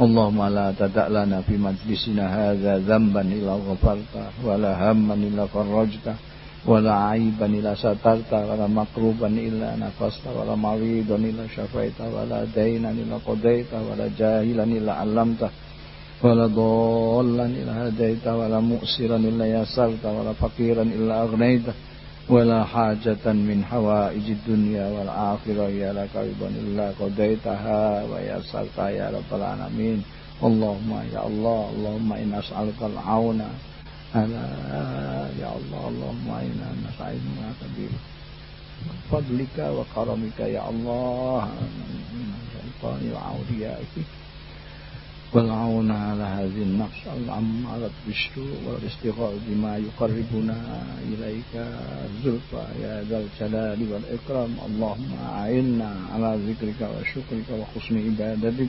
اللهم لا تدع لنا في مجلسنا هذا ذنبا إلا غفرته ولا هما إلا فرجته ولا عيبا إلا سترته ولا مقروبا إلا نفسته ولا مريضا إلا شفيته ولا دينا إلا قضيته ولا جاهلا إلا علمته ولا ضالا إلا هديته ولا مؤسرا إلا يسرته ولا فقيرا إلا أغنيته. ولا حاجة من حوائج الدنيا والآخرة يا لك رضا إلا قضيتها ويسرتها يا رب العالمين اللهم يا الله اللهم إنا نسألك العون على يا الله اللهم إنا نسألك بفضلك وكرمك يا الله من شيطان وعوديائك والعون على هذه النفس الأمارة بالسوء والاستغاثة بما يقربنا إليك. زلفى يا ذا الجلال والإكرام. اللهم أعنا على ذكرك وشكرك وحسن عبادتك.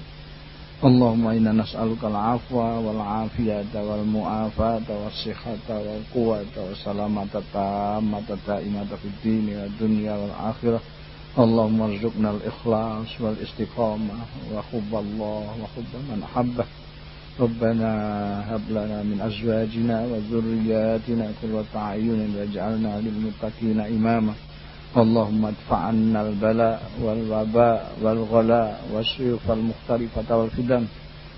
اللهم إنا نسألك العفو والعافية والمعافاة والصحة والقوة والسلامة التامة الدائمة في الدين والدنيا والآخرة. اللهم ارزقنا الإخلاص والاستقامة وحب الله وحب من أحبه. ربنا هب لنا من أزواجنا وذرياتنا قرة أعين واجعلنا للمتقين إماما. اللهم ادفع عنا البلاء والوباء والغلاء والسيوف المختلفة والفتن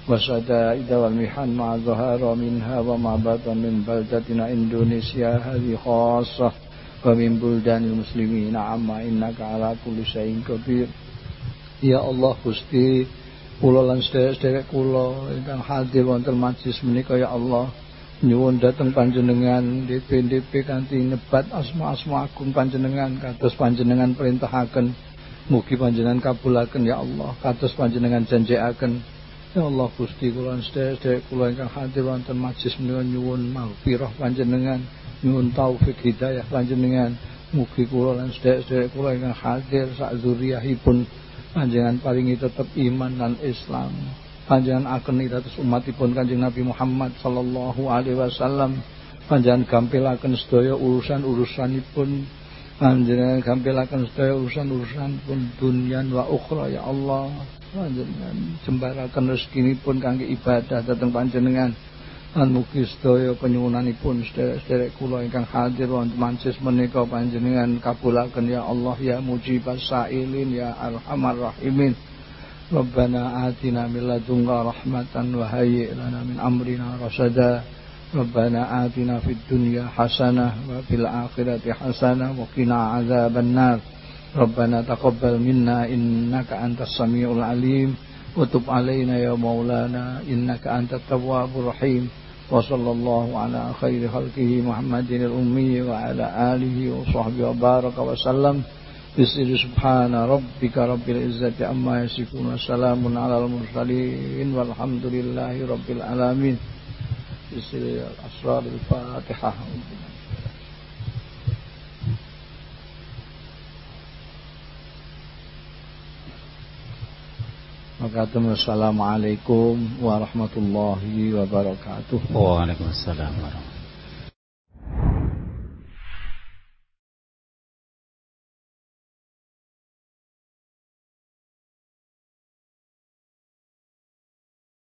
والشدائد والمحن ما ظهر منها وما بطن من بلدتنا إندونيسيا. هذه خاصة ومن بلدان المسلمين عما إنك على كل شيء قدير Ya Allah Gusti kula lan sedherek-sedherek kula ingkang hadir wonten majlis menika ya Allah nyuwun dhateng panjenengan DP-DP kanthi nyebat asma-asma agung panjenengan kados panjenengan perintahaken mugi panjenengan kabulaken ya Allah kados panjenengan janjiaken Ya Allah Gusti kula sedherek kula ingkang hadir wonten majlis menika nyuwun maghfirah panjenengan nyuwun taufik hidayah panjenengan mugi kula lan sedherek-sedherek kula ingkang hadir sak zuriyahipun. Panjenengan paringi tetep iman dan Islam. Panjangan akan iratus umatipun kanjeng Nabi Muhammad sallallahu alaihi wasallam. Panjangan gampilaken sedaya urusan-urusanipun. Panjenengan gampilaken sedaya urusan-urusan pun dunia wa ukhra ya Allah. Panjenengan jembaraken rezekinipun kangge ibadah dhateng panjenengan lan mugi sedaya penyuwunanipun sederek-sederek kula ingkang hadir wonten mancis menika panjenengan kabulaken ya Allah ya mujibas sailin ya arhamar rahimin ربنا آتنا من لدنك رحمة وهيئ لنا من أمرنا رشدا ربنا آتنا في الدنيا حسنة وفي الآخرة حسنة وقنا عذاب النار ربنا تقبل منا إنك أنت السميع العليم وتب علينا يا مولانا إنك أنت التواب الرحيم وصلى الله على خير خلقه محمد الأمي وعلى آله وصحبه وبارك وسلم. بسر سبحان ربك رب العزة عما يصفون وسلام على المرسلين والحمد لله رب العالمين. بسر الأسرار الفاتحة. Assalamualaikum warahmatullahi wabarakatuh.
Waalaikumsalam warahmatullahi wabarakatuh.